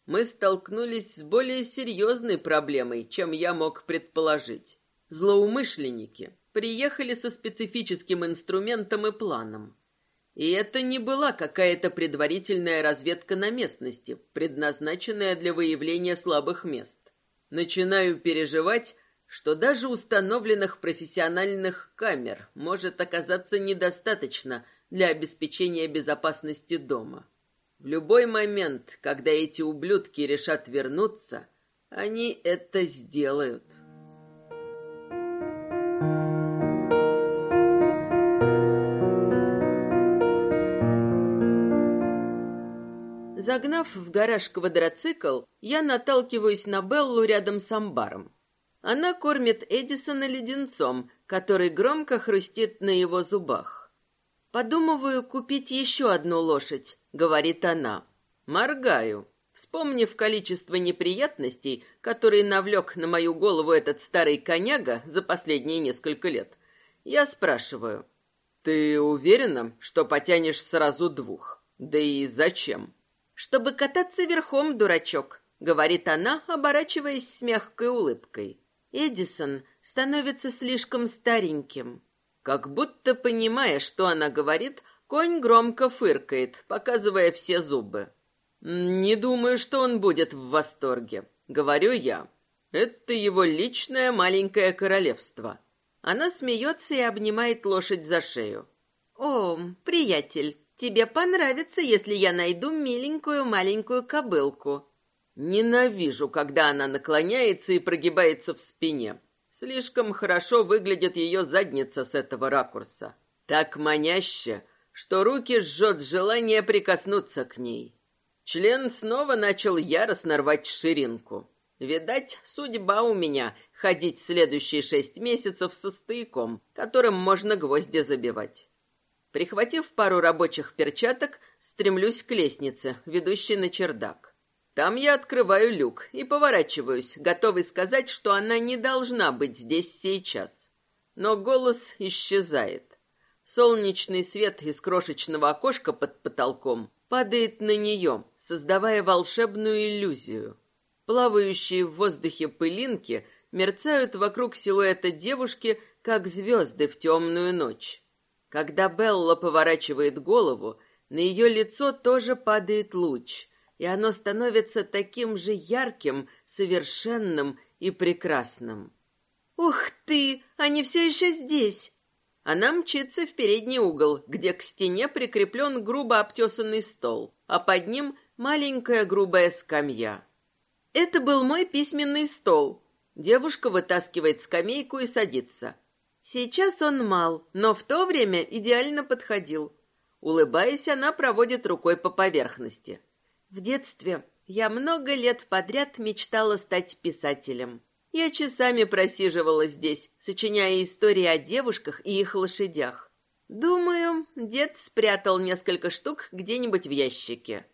Мы столкнулись с более серьезной проблемой, чем я мог предположить. Злоумышленники приехали со специфическим инструментом и планом. И это не была какая-то предварительная разведка на местности, предназначенная для выявления слабых мест. Начинаю переживать, что даже установленных профессиональных камер может оказаться недостаточно для обеспечения безопасности дома. В любой момент, когда эти ублюдки решат вернуться, они это сделают. Загнав в гараж квадроцикл, я наталкиваюсь на Беллу рядом с амбаром. Она кормит Эдисона леденцом, который громко хрустит на его зубах. «Подумываю купить еще одну лошадь», — говорит она. Моргаю, вспомнив количество неприятностей, которые навлек на мою голову этот старый коняга за последние несколько лет. Я спрашиваю, «Ты уверена, что потянешь сразу двух? Да и зачем?» Чтобы кататься верхом, дурачок», — говорит она, оборачиваясь с мягкой улыбкой. Эдисон становится слишком стареньким. Как будто понимая, что она говорит, конь громко фыркает, показывая все зубы. «Не думаю, что он будет в восторге», — говорю я. «Это его личное маленькое королевство». Она смеется и обнимает лошадь за шею. «О, приятель, Тебе понравится, если я найду миленькую маленькую кобылку. Ненавижу, когда она наклоняется и прогибается в спине. Слишком хорошо выглядит ее задница с этого ракурса. Так маняще, что руки жжет желание прикоснуться к ней. Член снова начал яростно рвать ширинку. Видать, судьба у меня ходить следующие шесть месяцев со стояком, которым можно гвозди забивать. Прихватив пару рабочих перчаток, стремлюсь к лестнице, ведущей на чердак. Там я открываю люк и поворачиваюсь, готовый сказать, что она не должна быть здесь сейчас. Но голос исчезает. Солнечный свет из крошечного окошка под потолком падает на нее, создавая волшебную иллюзию. Плавающие в воздухе пылинки мерцают вокруг силуэта девушки, как звезды в темную ночь. Когда Белла поворачивает голову, на ее лицо тоже падает луч, и оно становится таким же ярким, совершенным и прекрасным. «Ух ты! Они все еще здесь!» Она мчится в передний угол, где к стене прикреплен грубо обтесанный стол, а под ним маленькая грубая скамья. «Это был мой письменный стол». Девушка вытаскивает скамейку и садится. Сейчас он мал, но в то время идеально подходил. Улыбаясь, она проводит рукой по поверхности. В детстве я много лет подряд мечтала стать писателем. Я часами просиживала здесь, сочиняя истории о девушках и их лошадях. Думаю, дед спрятал несколько штук где-нибудь в ящике.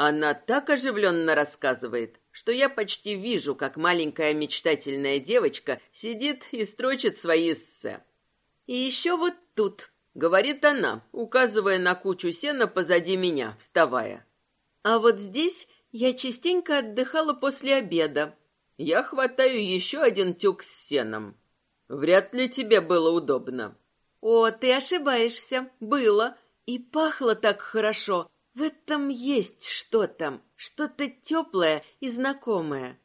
Она так оживленно рассказывает, что я почти вижу, как маленькая мечтательная девочка сидит и строчит свои эссе. И еще вот тут говорит она, указывая на кучу сена позади меня, вставая. А вот здесь я частенько отдыхала после обеда. Я хватаю еще один тюк с сеном. Вряд ли тебе было удобно. О, ты ошибаешься. Было. И пахло так хорошо. В этом есть что-то, что-то теплое и знакомое.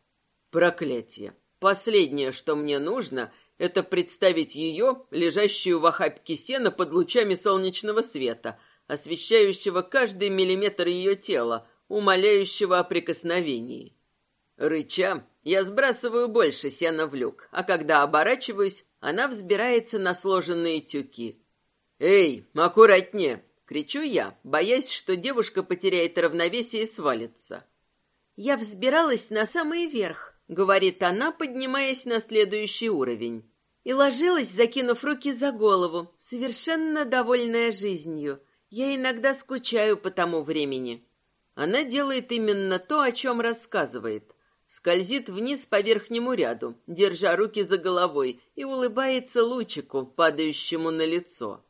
Проклятие. Последнее, что мне нужно, это представить ее, лежащую в охапке сена под лучами солнечного света, освещающего каждый миллиметр ее тела, умоляющего о прикосновении. Рыча, я сбрасываю больше сена в люк, а когда оборачиваюсь, она взбирается на сложенные тюки. «Эй, аккуратнее!» — кричу я, боясь, что девушка потеряет равновесие и свалится. «Я взбиралась на самый верх», — говорит она, поднимаясь на следующий уровень и ложилась, закинув руки за голову, совершенно довольная жизнью. Я иногда скучаю по тому времени. Она делает именно то, о чем рассказывает. Скользит вниз по верхнему ряду, держа руки за головой, и улыбается лучику, падающему на лицо.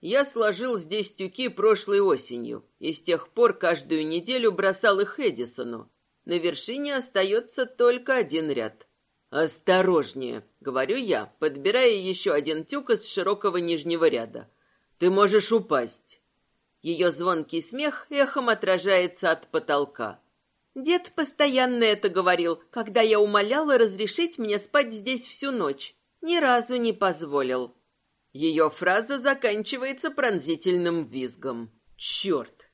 Я сложил здесь тюки прошлой осенью, и с тех пор каждую неделю бросал их Эдисону. На вершине остается только один ряд. «Осторожнее», — говорю я, подбирая еще один тюк из широкого нижнего ряда. «Ты можешь упасть». Ее звонкий смех эхом отражается от потолка. Дед постоянно это говорил, когда я умоляла разрешить мне спать здесь всю ночь. Ни разу не позволил. Ее фраза заканчивается пронзительным визгом. «Черт!»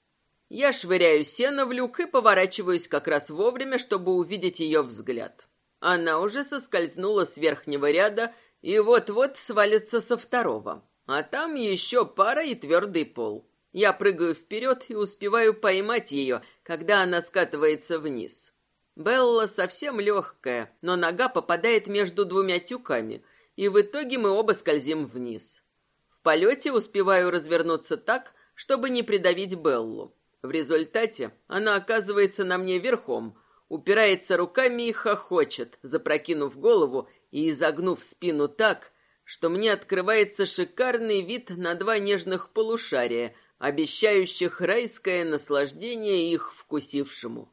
Я швыряю сено в люк и поворачиваюсь как раз вовремя, чтобы увидеть ее взгляд. Она уже соскользнула с верхнего ряда и вот-вот свалится со второго. А там еще пара и твердый пол. Я прыгаю вперед и успеваю поймать ее, когда она скатывается вниз. Белла совсем легкая, но нога попадает между двумя тюками, и в итоге мы оба скользим вниз. В полете успеваю развернуться так, чтобы не придавить Беллу. В результате она оказывается на мне верхом, упирается руками и хохочет, запрокинув голову и изогнув спину так, что мне открывается шикарный вид на два нежных полушария, обещающих райское наслаждение их вкусившему.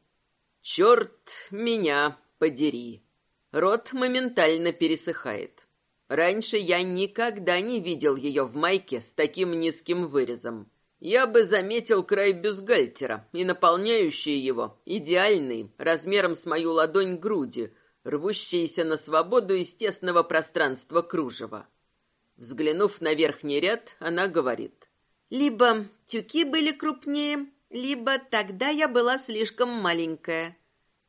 Черт меня подери! Рот моментально пересыхает. Раньше я никогда не видел ее в майке с таким низким вырезом. Я бы заметил край бюстгальтера и наполняющие его, идеальный, размером с мою ладонь груди, рвущиеся на свободу из тесного пространства кружева. Взглянув на верхний ряд, она говорит. Либо тюки были крупнее, либо тогда я была слишком маленькая.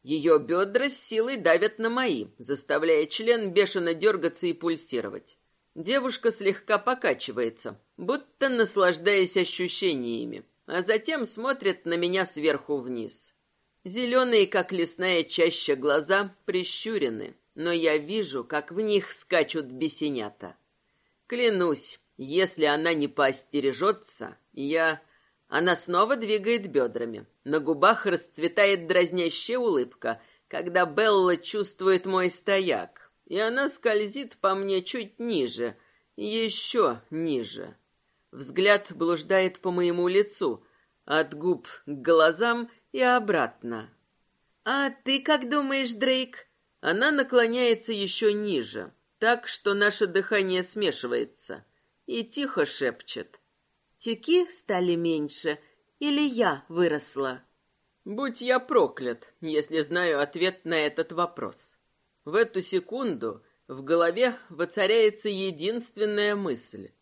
Ее бедра с силой давят на мои, заставляя член бешено дергаться и пульсировать. Девушка слегка покачивается, будто наслаждаясь ощущениями, а затем смотрит на меня сверху вниз. Зеленые, как лесная чаща, глаза прищурены, но я вижу, как в них скачут бесенята. Клянусь, если она не поостережется, я... Она снова двигает бедрами. На губах расцветает дразнящая улыбка, когда Белла чувствует мой стояк, и она скользит по мне чуть ниже, еще ниже. Взгляд блуждает по моему лицу, от губ к глазам и обратно. «А ты как думаешь, Дрейк?» Она наклоняется еще ниже, так что наше дыхание смешивается, и тихо шепчет. Тюки стали меньше или я выросла? Будь я проклят, если знаю ответ на этот вопрос. В эту секунду в голове воцаряется единственная мысль.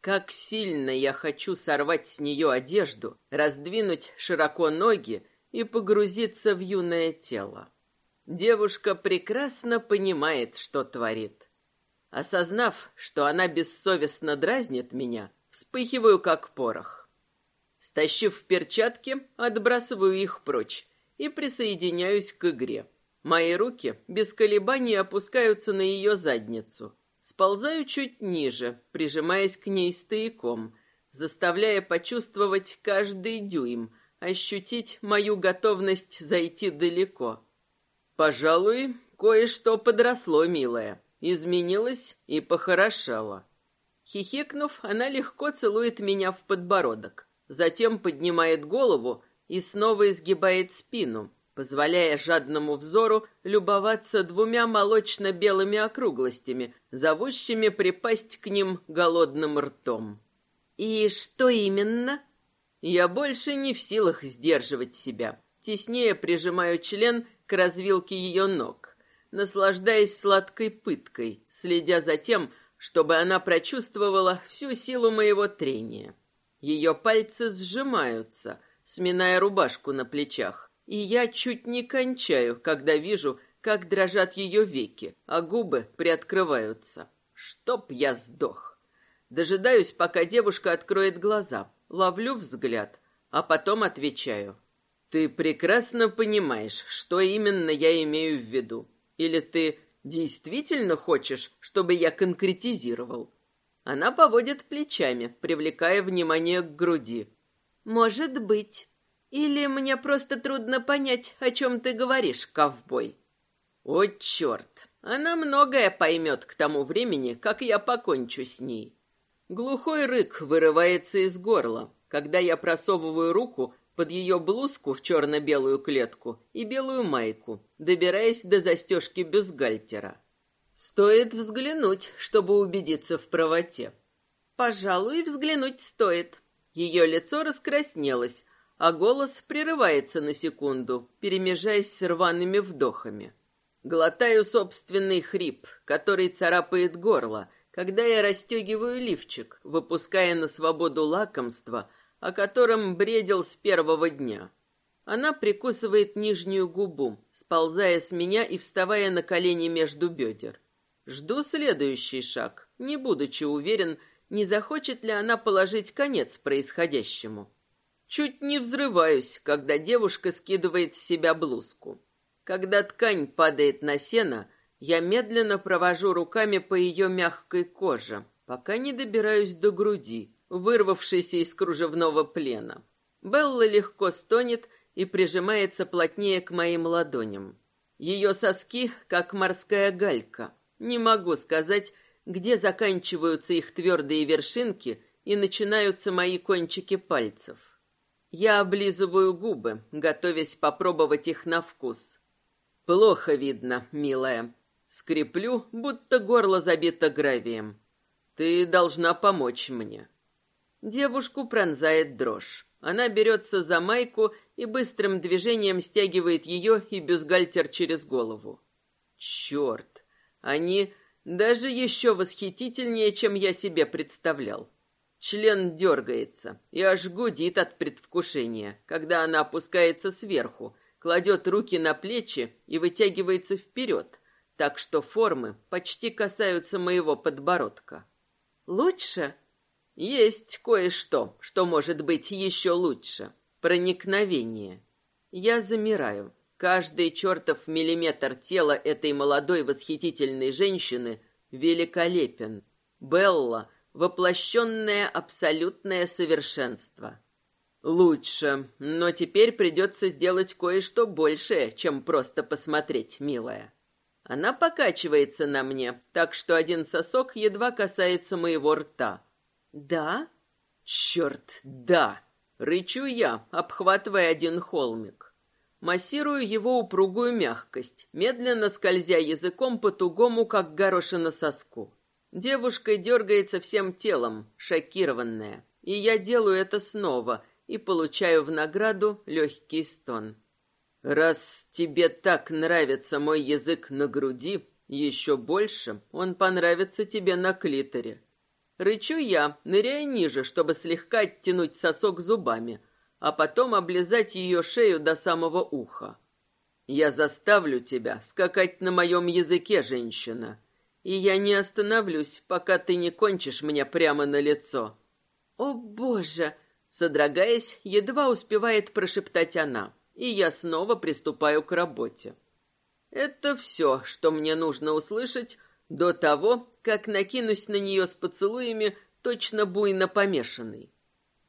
Как сильно я хочу сорвать с нее одежду, раздвинуть широко ноги и погрузиться в юное тело. Девушка прекрасно понимает, что творит. Осознав, что она бессовестно дразнит меня, Вспыхиваю, как порох. Стащив перчатки, отбрасываю их прочь и присоединяюсь к игре. Мои руки без колебаний опускаются на ее задницу. Сползаю чуть ниже, прижимаясь к ней стояком, заставляя почувствовать каждый дюйм, ощутить мою готовность зайти далеко. Пожалуй, кое-что подросло, милая, изменилось и похорошело. Хихикнув, она легко целует меня в подбородок, затем поднимает голову и снова изгибает спину, позволяя жадному взору любоваться двумя молочно-белыми округлостями, зовущими припасть к ним голодным ртом. «И что именно?» Я больше не в силах сдерживать себя. Теснее прижимаю член к развилке ее ног, наслаждаясь сладкой пыткой, следя за тем, чтобы она прочувствовала всю силу моего трения. Ее пальцы сжимаются, сминая рубашку на плечах, и я чуть не кончаю, когда вижу, как дрожат ее веки, а губы приоткрываются. Чтоб я сдох. Дожидаюсь, пока девушка откроет глаза, ловлю взгляд, а потом отвечаю. Ты прекрасно понимаешь, что именно я имею в виду. Или ты Действительно хочешь, чтобы я конкретизировал? Она поводит плечами, привлекая внимание к груди. Может быть. Или мне просто трудно понять, о чем ты говоришь, ковбой. О, черт! Она многое поймет к тому времени, как я покончу с ней. Глухой рык вырывается из горла, когда я просовываю руку под ее блузку в черно-белую клетку и белую майку, добираясь до застежки бюстгальтера. Стоит взглянуть, чтобы убедиться в правоте. Пожалуй, взглянуть стоит. Ее лицо раскраснелось, а голос прерывается на секунду, перемежаясь с рваными вдохами. Глотаю собственный хрип, который царапает горло, когда я расстегиваю лифчик, выпуская на свободу лакомство, о котором бредил с первого дня. Она прикусывает нижнюю губу, сползая с меня и вставая на колени между бедер. Жду следующий шаг, не будучи уверен, не захочет ли она положить конец происходящему. Чуть не взрываюсь, когда девушка скидывает с себя блузку. Когда ткань падает на сено, я медленно провожу руками по ее мягкой коже, пока не добираюсь до груди, вырвавшейся из кружевного плена. Белла легко стонет и прижимается плотнее к моим ладоням. Ее соски, как морская галька. Не могу сказать, где заканчиваются их твердые вершинки и начинаются мои кончики пальцев. Я облизываю губы, готовясь попробовать их на вкус. Плохо видно, милая. Скреплю, будто горло забито гравием. Ты должна помочь мне. Девушку пронзает дрожь. Она берется за майку и быстрым движением стягивает ее и бюстгальтер через голову. Черт! Они даже еще восхитительнее, чем я себе представлял. Член дергается и аж гудит от предвкушения, когда она опускается сверху, кладет руки на плечи и вытягивается вперед, так что формы почти касаются моего подбородка. «Лучше?» Есть кое-что, что может быть еще лучше. Проникновение. Я замираю. Каждый чертов миллиметр тела этой молодой восхитительной женщины великолепен. Белла — воплощенное абсолютное совершенство. Лучше, но теперь придется сделать кое-что большее, чем просто посмотреть, милая. Она покачивается на мне, так что один сосок едва касается моего рта. Да? Черт, да! Рычу я, обхватывая один холмик. Массирую его упругую мягкость, медленно скользя языком по тугому, как горошина соску. Девушка дергается всем телом, шокированная. И я делаю это снова и получаю в награду легкий стон. Раз тебе так нравится мой язык на груди, еще больше он понравится тебе на клиторе. Рычу я, ныряя ниже, чтобы слегка оттянуть сосок зубами, а потом облизать ее шею до самого уха. Я заставлю тебя скакать на моем языке, женщина, и я не остановлюсь, пока ты не кончишь мне прямо на лицо. О, боже, содрогаясь, едва успевает прошептать она и я снова приступаю к работе. Это все, что мне нужно услышать до того, как накинусь на нее с поцелуями, точно буйно помешанный.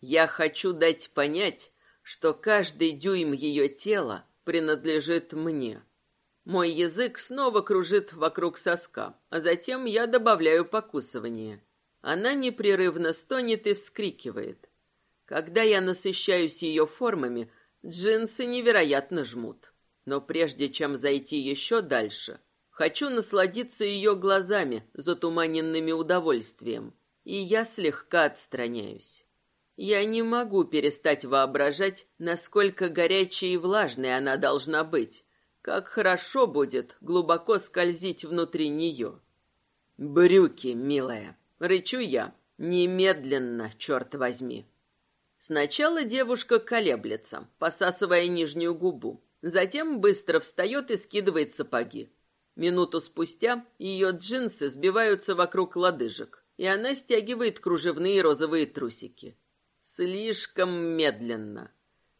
Я хочу дать понять, что каждый дюйм ее тела принадлежит мне. Мой язык снова кружит вокруг соска, а затем я добавляю покусывание. Она непрерывно стонет и вскрикивает. Когда я насыщаюсь ее формами, Джинсы невероятно жмут. Но прежде чем зайти еще дальше, хочу насладиться ее глазами, затуманенными удовольствием, и я слегка отстраняюсь. Я не могу перестать воображать, насколько горячей и влажной она должна быть, как хорошо будет глубоко скользить внутри нее. «Брюки, милая!» — рычу я. «Немедленно, черт возьми!» Сначала девушка колеблется, посасывая нижнюю губу. Затем быстро встает и скидывает сапоги. Минуту спустя ее джинсы сбиваются вокруг лодыжек, и она стягивает кружевные розовые трусики. Слишком медленно.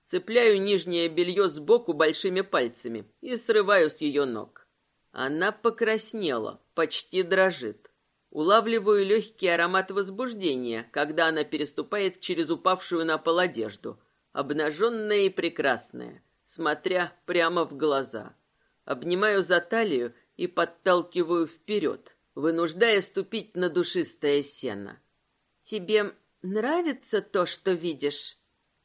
Цепляю нижнее белье сбоку большими пальцами и срываю с ее ног. Она покраснела, почти дрожит. Улавливаю легкий аромат возбуждения, когда она переступает через упавшую на пол одежду, обнаженная и прекрасная, смотря прямо в глаза. Обнимаю за талию и подталкиваю вперед, вынуждая ступить на душистое сено. «Тебе нравится то, что видишь?»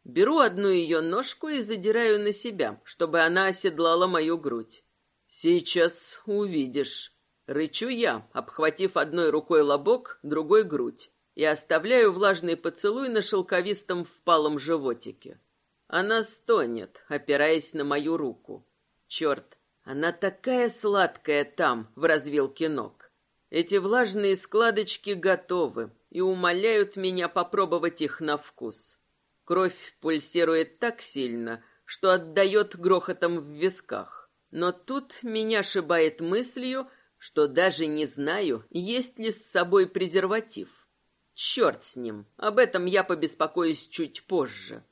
Беру одну ее ножку и задираю на себя, чтобы она оседлала мою грудь. «Сейчас увидишь». Рычу я, обхватив одной рукой лобок, другой грудь, и оставляю влажный поцелуй на шелковистом впалом животике. Она стонет, опираясь на мою руку. Черт, она такая сладкая там, в развилке ног. Эти влажные складочки готовы и умоляют меня попробовать их на вкус. Кровь пульсирует так сильно, что отдает грохотом в висках. Но тут меня шибает мыслью, что даже не знаю, есть ли с собой презерватив. Черт с ним, об этом я побеспокоюсь чуть позже.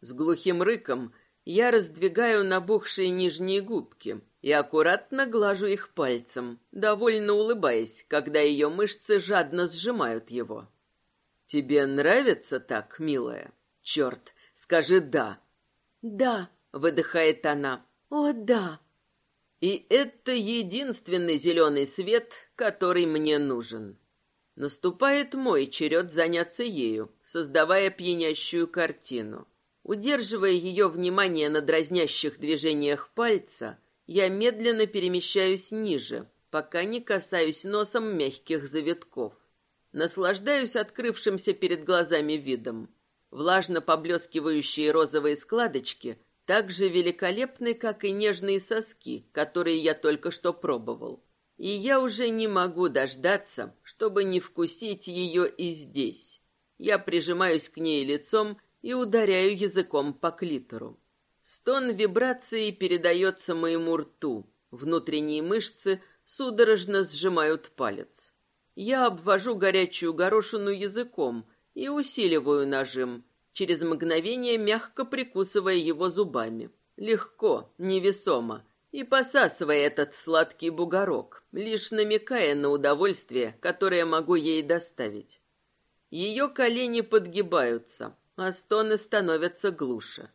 С глухим рыком я раздвигаю набухшие нижние губки и аккуратно глажу их пальцем, довольно улыбаясь, когда ее мышцы жадно сжимают его. «Тебе нравится так, милая? Черт, скажи «да». «Да», — выдыхает она. «О, да». И это единственный зеленый свет, который мне нужен. Наступает мой черед заняться ею, создавая пьянящую картину. Удерживая ее внимание на дразнящих движениях пальца, я медленно перемещаюсь ниже, пока не касаюсь носом мягких завитков. Наслаждаюсь открывшимся перед глазами видом. Влажно поблескивающие розовые складочки так же великолепны, как и нежные соски, которые я только что пробовал. И я уже не могу дождаться, чтобы не вкусить ее и здесь. Я прижимаюсь к ней лицом и ударяю языком по клитору. Стон вибрации передается моему рту. Внутренние мышцы судорожно сжимают палец. Я обвожу горячую горошину языком и усиливаю нажим, через мгновение мягко прикусывая его зубами. Легко, невесомо, и посасывая этот сладкий бугорок, лишь намекая на удовольствие, которое могу ей доставить. Ее колени подгибаются, а стоны становятся глуше.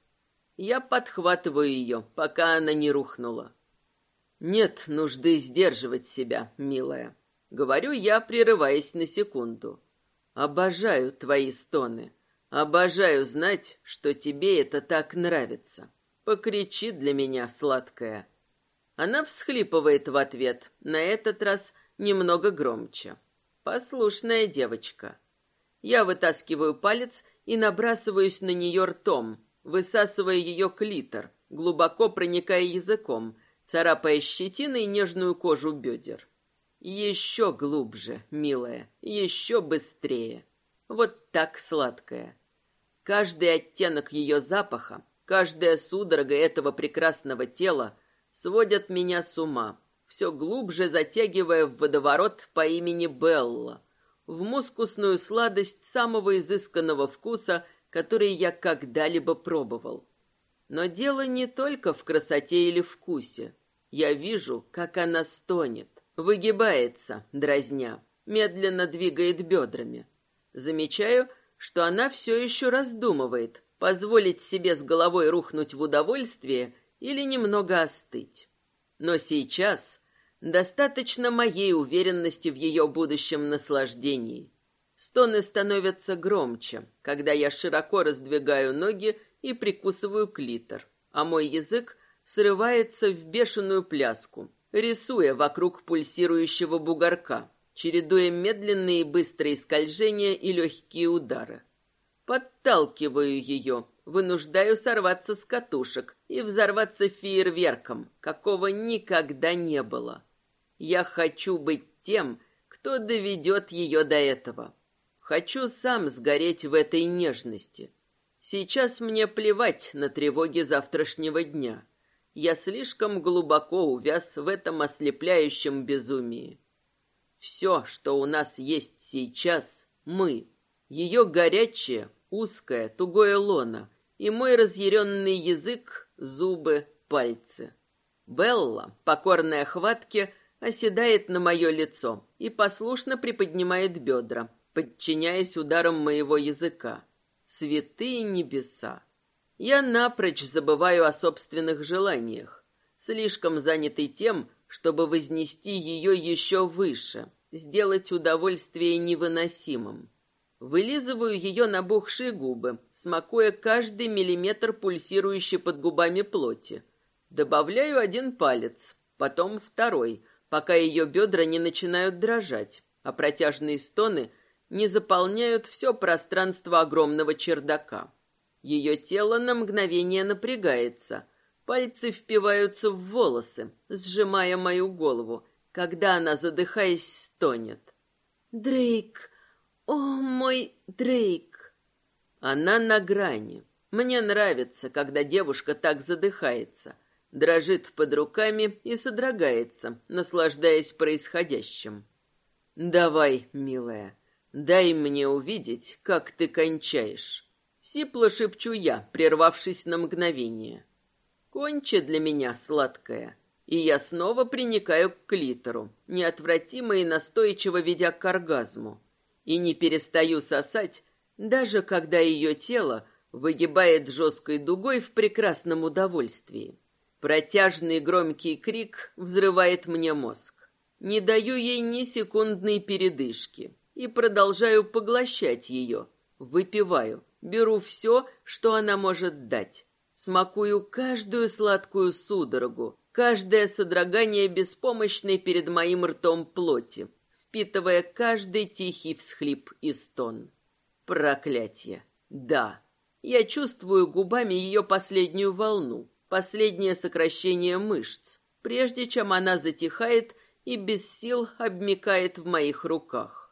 Я подхватываю ее, пока она не рухнула. Нет нужды сдерживать себя, милая. Говорю я, прерываясь на секунду. Обожаю твои стоны. Обожаю знать, что тебе это так нравится. Покричи для меня, сладкая. Она всхлипывает в ответ, на этот раз немного громче. Послушная девочка. Я вытаскиваю палец и набрасываюсь на нее ртом, высасывая ее клитор, глубоко проникая языком, царапая щетиной нежную кожу бедер. Еще глубже, милая, еще быстрее. Вот так сладкая. Каждый оттенок ее запаха, каждая судорога этого прекрасного тела сводят меня с ума, все глубже затягивая в водоворот по имени Белла, в мускусную сладость самого изысканного вкуса, который я когда-либо пробовал. Но дело не только в красоте или вкусе. Я вижу, как она стонет, Выгибается, дразня, медленно двигает бедрами. Замечаю, что она все еще раздумывает, позволить себе с головой рухнуть в удовольствие или немного остыть. Но сейчас достаточно моей уверенности в ее будущем наслаждении. Стоны становятся громче, когда я широко раздвигаю ноги и прикусываю клитор, а мой язык срывается в бешеную пляску, рисуя вокруг пульсирующего бугорка, чередуя медленные и быстрые скольжения и легкие удары. Подталкиваю ее, вынуждаю сорваться с катушек и взорваться фейерверком, какого никогда не было. Я хочу быть тем, кто доведет ее до этого. Хочу сам сгореть в этой нежности. Сейчас мне плевать на тревоги завтрашнего дня. Я слишком глубоко увяз в этом ослепляющем безумии. Все, что у нас есть сейчас, мы. Ее горячее, узкое, тугое лоно и мой разъяренный язык, зубы, пальцы. Белла, покорная хватке, оседает на мое лицо и послушно приподнимает бедра, подчиняясь ударам моего языка. Святые небеса! Я напрочь забываю о собственных желаниях, слишком занятый тем, чтобы вознести ее еще выше, сделать удовольствие невыносимым. Вылизываю ее набухшие губы, смакуя каждый миллиметр пульсирующей под губами плоти. Добавляю один палец, потом второй, пока ее бедра не начинают дрожать, а протяжные стоны не заполняют все пространство огромного чердака. Ее тело на мгновение напрягается. Пальцы впиваются в волосы, сжимая мою голову, когда она, задыхаясь, стонет. «Дрейк! О, мой Дрейк!» Она на грани. Мне нравится, когда девушка так задыхается, дрожит под руками и содрогается, наслаждаясь происходящим. «Давай, милая, дай мне увидеть, как ты кончаешь». Сипло шепчу я, прервавшись на мгновение. Конче для меня сладкая. И я снова приникаю к клитору, неотвратимо и настойчиво ведя к оргазму. И не перестаю сосать, даже когда ее тело выгибает жесткой дугой в прекрасном удовольствии. Протяжный громкий крик взрывает мне мозг. Не даю ей ни секундной передышки и продолжаю поглощать ее, выпиваю, Беру все, что она может дать. Смакую каждую сладкую судорогу, каждое содрогание беспомощной перед моим ртом плоти, впитывая каждый тихий всхлип и стон. Проклятие. Да. Я чувствую губами ее последнюю волну, последнее сокращение мышц, прежде чем она затихает и без сил обмикает в моих руках.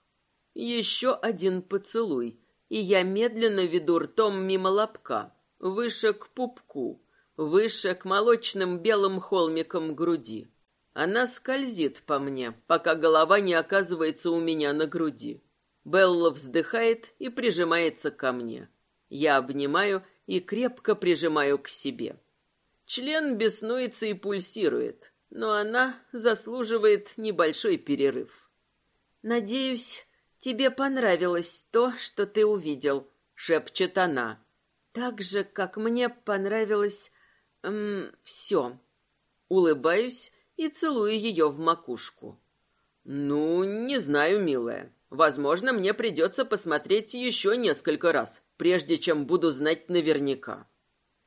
Еще один поцелуй, и я медленно веду ртом мимо лобка, выше к пупку, выше к молочным белым холмикам груди. Она скользит по мне, пока голова не оказывается у меня на груди. Белла вздыхает и прижимается ко мне. Я обнимаю и крепко прижимаю к себе. Член беснуется и пульсирует, но она заслуживает небольшой перерыв. «Надеюсь, «Тебе понравилось то, что ты увидел», — шепчет она. Так же, как мне понравилось... Эм, все. Улыбаюсь и целую ее в макушку. Ну, не знаю, милая. Возможно, мне придется посмотреть еще несколько раз, прежде чем буду знать наверняка.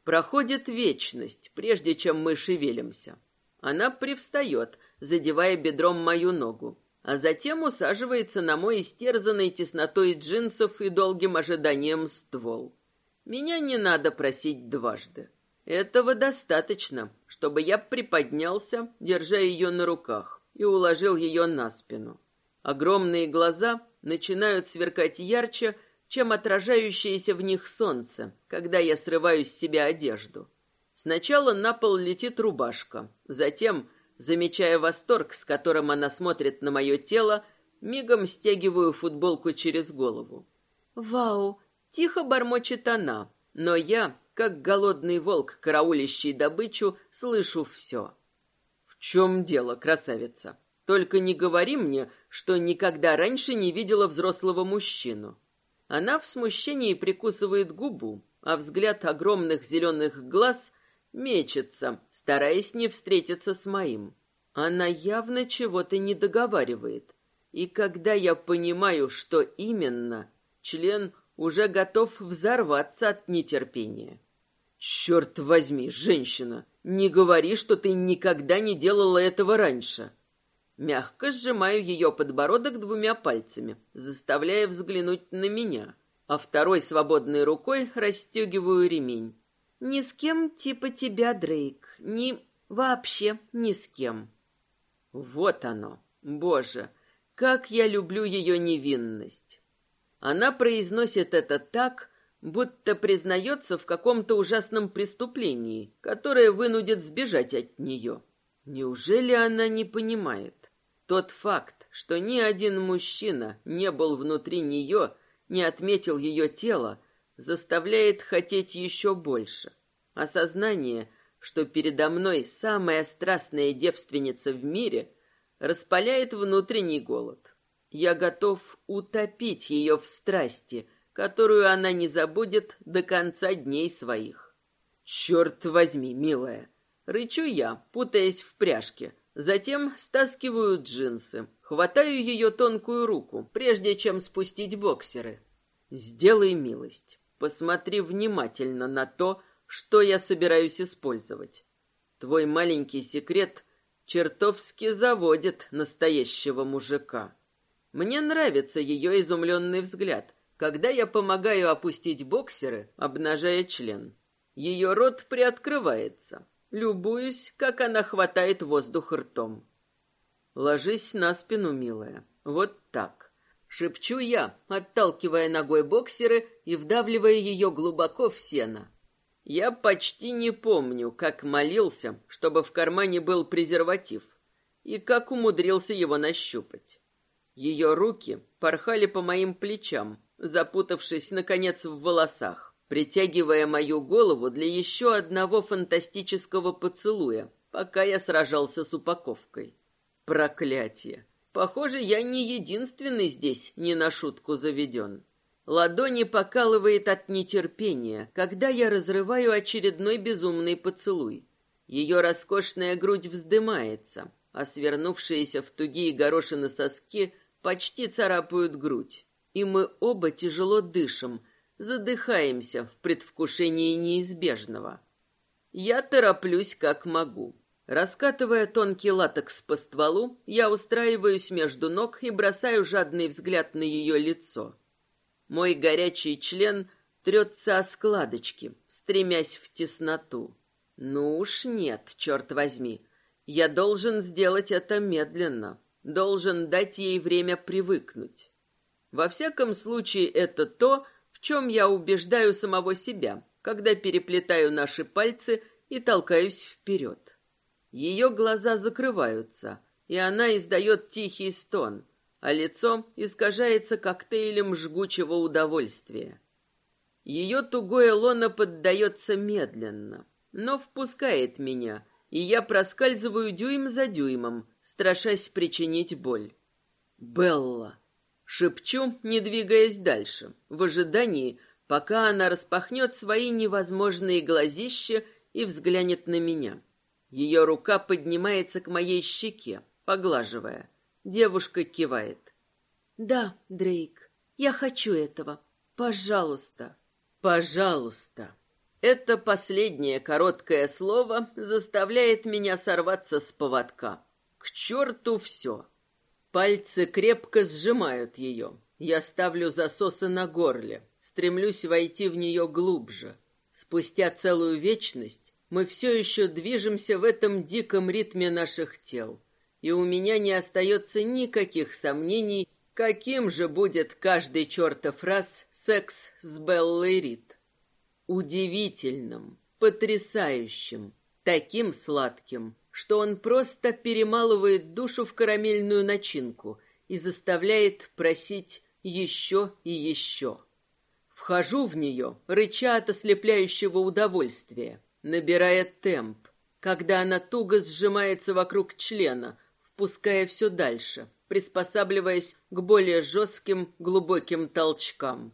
Проходит вечность, прежде чем мы шевелимся. Она привстает, задевая бедром мою ногу, а затем усаживается на мой истерзанный теснотой джинсов и долгим ожиданием ствол. Меня не надо просить дважды. Этого достаточно, чтобы я приподнялся, держа ее на руках, и уложил ее на спину. Огромные глаза начинают сверкать ярче, чем отражающееся в них солнце, когда я срываю с себя одежду. Сначала на пол летит рубашка, затем, замечая восторг, с которым она смотрит на мое тело, мигом стягиваю футболку через голову. «Вау!» — тихо бормочет она, но я, как голодный волк, караулищий добычу, слышу все. «В чем дело, красавица? Только не говори мне, что никогда раньше не видела взрослого мужчину». Она в смущении прикусывает губу, а взгляд огромных зеленых глаз мечется, стараясь не встретиться с моим. Она явно чего-то не договаривает. И когда я понимаю, что именно, член уже готов взорваться от нетерпения. Черт возьми, женщина, не говори, что ты никогда не делала этого раньше. Мягко сжимаю ее подбородок двумя пальцами, заставляя взглянуть на меня, а второй свободной рукой расстегиваю ремень. «Ни с кем типа тебя, Дрейк, ни... вообще ни с кем». Вот оно. Боже, как я люблю ее невинность. Она произносит это так, будто признается в каком-то ужасном преступлении, которое вынудит сбежать от нее. Неужели она не понимает? Тот факт, что ни один мужчина не был внутри нее, не отметил ее тело, заставляет хотеть еще больше. Осознание, что передо мной самая страстная девственница в мире, распаляет внутренний голод. Я готов утопить ее в страсти, которую она не забудет до конца дней своих. Черт возьми, милая, рычу я, путаясь в пряжке, Затем стаскиваю джинсы, хватаю ее тонкую руку, прежде чем спустить боксеры. Сделай милость, посмотри внимательно на то, что я собираюсь использовать. Твой маленький секрет чертовски заводит настоящего мужика. Мне нравится ее изумленный взгляд, когда я помогаю опустить боксеры, обнажая член. Ее рот приоткрывается, Любуюсь, как она хватает воздух ртом. Ложись на спину, милая. Вот так. Шепчу я, отталкивая ногой боксеры и вдавливая ее глубоко в сено. Я почти не помню, как молился, чтобы в кармане был презерватив, и как умудрился его нащупать. Ее руки порхали по моим плечам, запутавшись, наконец, в волосах притягивая мою голову для еще одного фантастического поцелуя, пока я сражался с упаковкой. Проклятие! Похоже, я не единственный здесь не на шутку заведен. Ладони покалывает от нетерпения, когда я разрываю очередной безумный поцелуй. Ее роскошная грудь вздымается, а свернувшиеся в тугие горошины соски почти царапают грудь. И мы оба тяжело дышим, задыхаемся в предвкушении неизбежного. Я тороплюсь как могу. Раскатывая тонкий латекс по стволу, я устраиваюсь между ног и бросаю жадный взгляд на ее лицо. Мой горячий член трется о складочки, стремясь в тесноту. Ну уж нет, черт возьми. Я должен сделать это медленно, должен дать ей время привыкнуть. Во всяком случае, это то, в чем я убеждаю самого себя, когда переплетаю наши пальцы и толкаюсь вперед. Ее глаза закрываются, и она издает тихий стон, а лицо искажается коктейлем жгучего удовольствия. Ее тугое лоно поддается медленно, но впускает меня, и я проскальзываю дюйм за дюймом, страшась причинить боль. «Белла!» Шепчу, не двигаясь дальше, в ожидании, пока она распахнет свои невозможные глазища и взглянет на меня. Ее рука поднимается к моей щеке, поглаживая. Девушка кивает. «Да, Дрейк, я хочу этого. Пожалуйста». «Пожалуйста». Это последнее короткое слово заставляет меня сорваться с поводка. К черту все. Пальцы крепко сжимают ее. Я ставлю засосы на горле, стремлюсь войти в нее глубже. Спустя целую вечность мы все еще движемся в этом диком ритме наших тел. И у меня не остается никаких сомнений, каким же будет каждый чертов раз секс с Беллой Рид. Удивительным, потрясающим, таким сладким, что он просто перемалывает душу в карамельную начинку и заставляет просить еще и еще. Вхожу в нее, рыча от ослепляющего удовольствия, набирая темп, когда она туго сжимается вокруг члена, впуская все дальше, приспосабливаясь к более жестким, глубоким толчкам.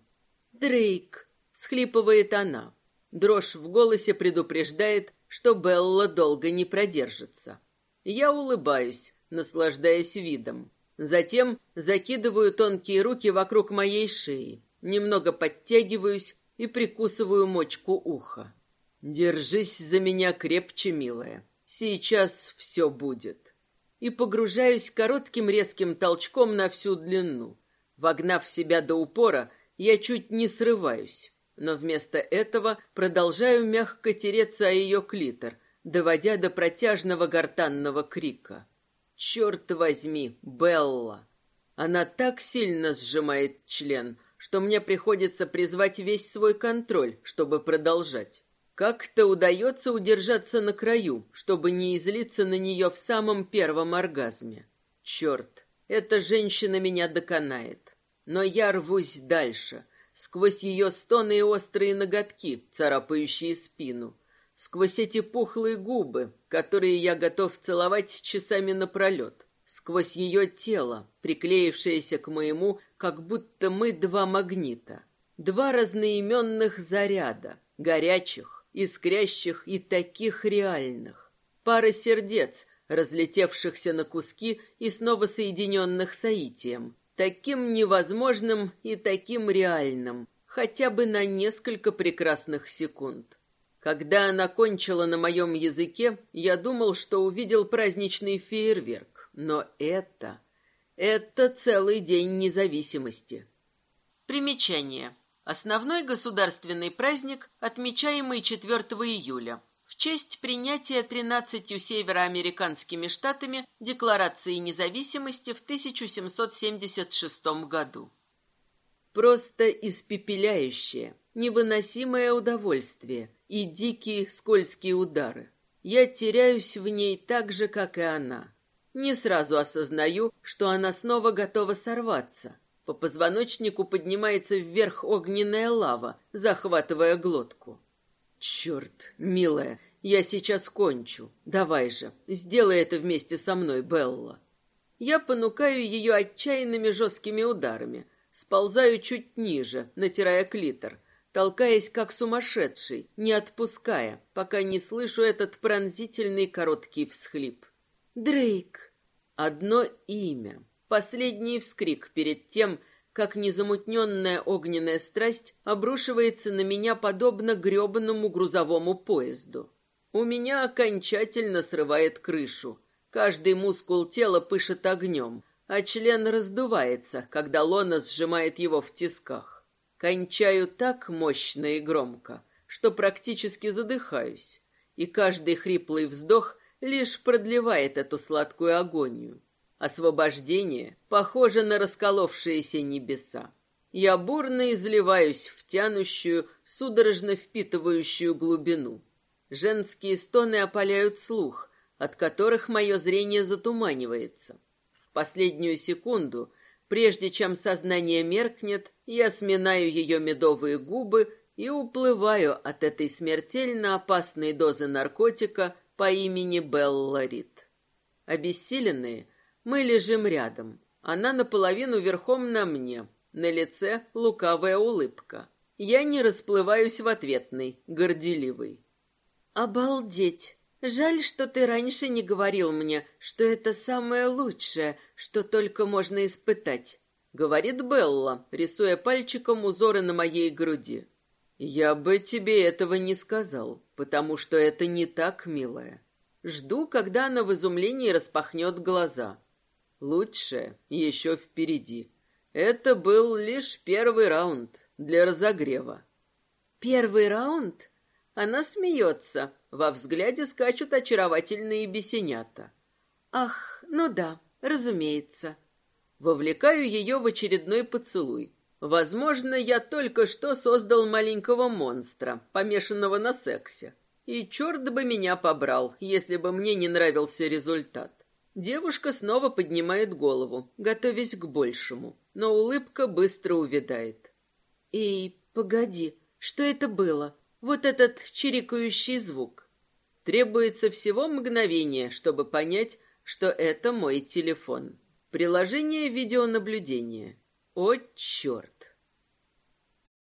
«Дрейк!» — всхлипывает она. Дрожь в голосе предупреждает, что Белла долго не продержится. Я улыбаюсь, наслаждаясь видом. Затем закидываю тонкие руки вокруг моей шеи, немного подтягиваюсь и прикусываю мочку уха. Держись за меня крепче, милая. Сейчас все будет. И погружаюсь коротким резким толчком на всю длину. Вогнав себя до упора, я чуть не срываюсь, но вместо этого продолжаю мягко тереться о ее клитор, доводя до протяжного гортанного крика. Черт возьми, Белла! Она так сильно сжимает член, что мне приходится призвать весь свой контроль, чтобы продолжать. Как-то удается удержаться на краю, чтобы не излиться на нее в самом первом оргазме. Черт, эта женщина меня доконает. Но я рвусь дальше, сквозь ее стоны и острые ноготки, царапающие спину сквозь эти пухлые губы, которые я готов целовать часами напролет, сквозь ее тело, приклеившееся к моему, как будто мы два магнита, два разноименных заряда, горячих, искрящих и таких реальных, пара сердец, разлетевшихся на куски и снова соединенных соитием, таким невозможным и таким реальным, хотя бы на несколько прекрасных секунд. Когда она кончила на моем языке, я думал, что увидел праздничный фейерверк. Но это... Это целый день независимости. Примечание. Основной государственный праздник, отмечаемый 4 июля, в честь принятия 13 североамериканскими штатами Декларации независимости в 1776 году. Просто испепеляющее, невыносимое удовольствие и дикие скользкие удары. Я теряюсь в ней так же, как и она. Не сразу осознаю, что она снова готова сорваться. По позвоночнику поднимается вверх огненная лава, захватывая глотку. Черт, милая, я сейчас кончу. Давай же, сделай это вместе со мной, Белла. Я понукаю ее отчаянными жесткими ударами, сползаю чуть ниже, натирая клитор, толкаясь как сумасшедший, не отпуская, пока не слышу этот пронзительный короткий всхлип. «Дрейк!» Одно имя, последний вскрик перед тем, как незамутненная огненная страсть обрушивается на меня подобно гребаному грузовому поезду. У меня окончательно срывает крышу. Каждый мускул тела пышет огнем, а член раздувается, когда лона сжимает его в тисках. Кончаю так мощно и громко, что практически задыхаюсь, и каждый хриплый вздох лишь продлевает эту сладкую агонию. Освобождение похоже на расколовшиеся небеса. Я бурно изливаюсь в тянущую, судорожно впитывающую глубину. Женские стоны опаляют слух, от которых мое зрение затуманивается. В последнюю секунду Прежде чем сознание меркнет, я сминаю ее медовые губы и уплываю от этой смертельно опасной дозы наркотика по имени Белла Рид. Обессиленные, мы лежим рядом. Она наполовину верхом на мне, на лице лукавая улыбка. Я не расплываюсь в ответной, горделивый. Обалдеть! Жаль, что ты раньше не говорил мне, что это самое лучшее, что только можно испытать, говорит Белла, рисуя пальчиком узоры на моей груди. Я бы тебе этого не сказал, потому что это не так, милая. Жду, когда она в изумлении распахнет глаза. Лучшее еще впереди. Это был лишь первый раунд для разогрева. Первый раунд? Она смеется. Во взгляде скачут очаровательные бесенята. Ах, ну да, разумеется. Вовлекаю ее в очередной поцелуй. Возможно, я только что создал маленького монстра, помешанного на сексе. И черт бы меня побрал, если бы мне не нравился результат. Девушка снова поднимает голову, готовясь к большему, но улыбка быстро увядает. «Эй, погоди, что это было? Вот этот чирикающий звук?» Требуется всего мгновение, чтобы понять, что это мой телефон. Приложение видеонаблюдения. О, черт!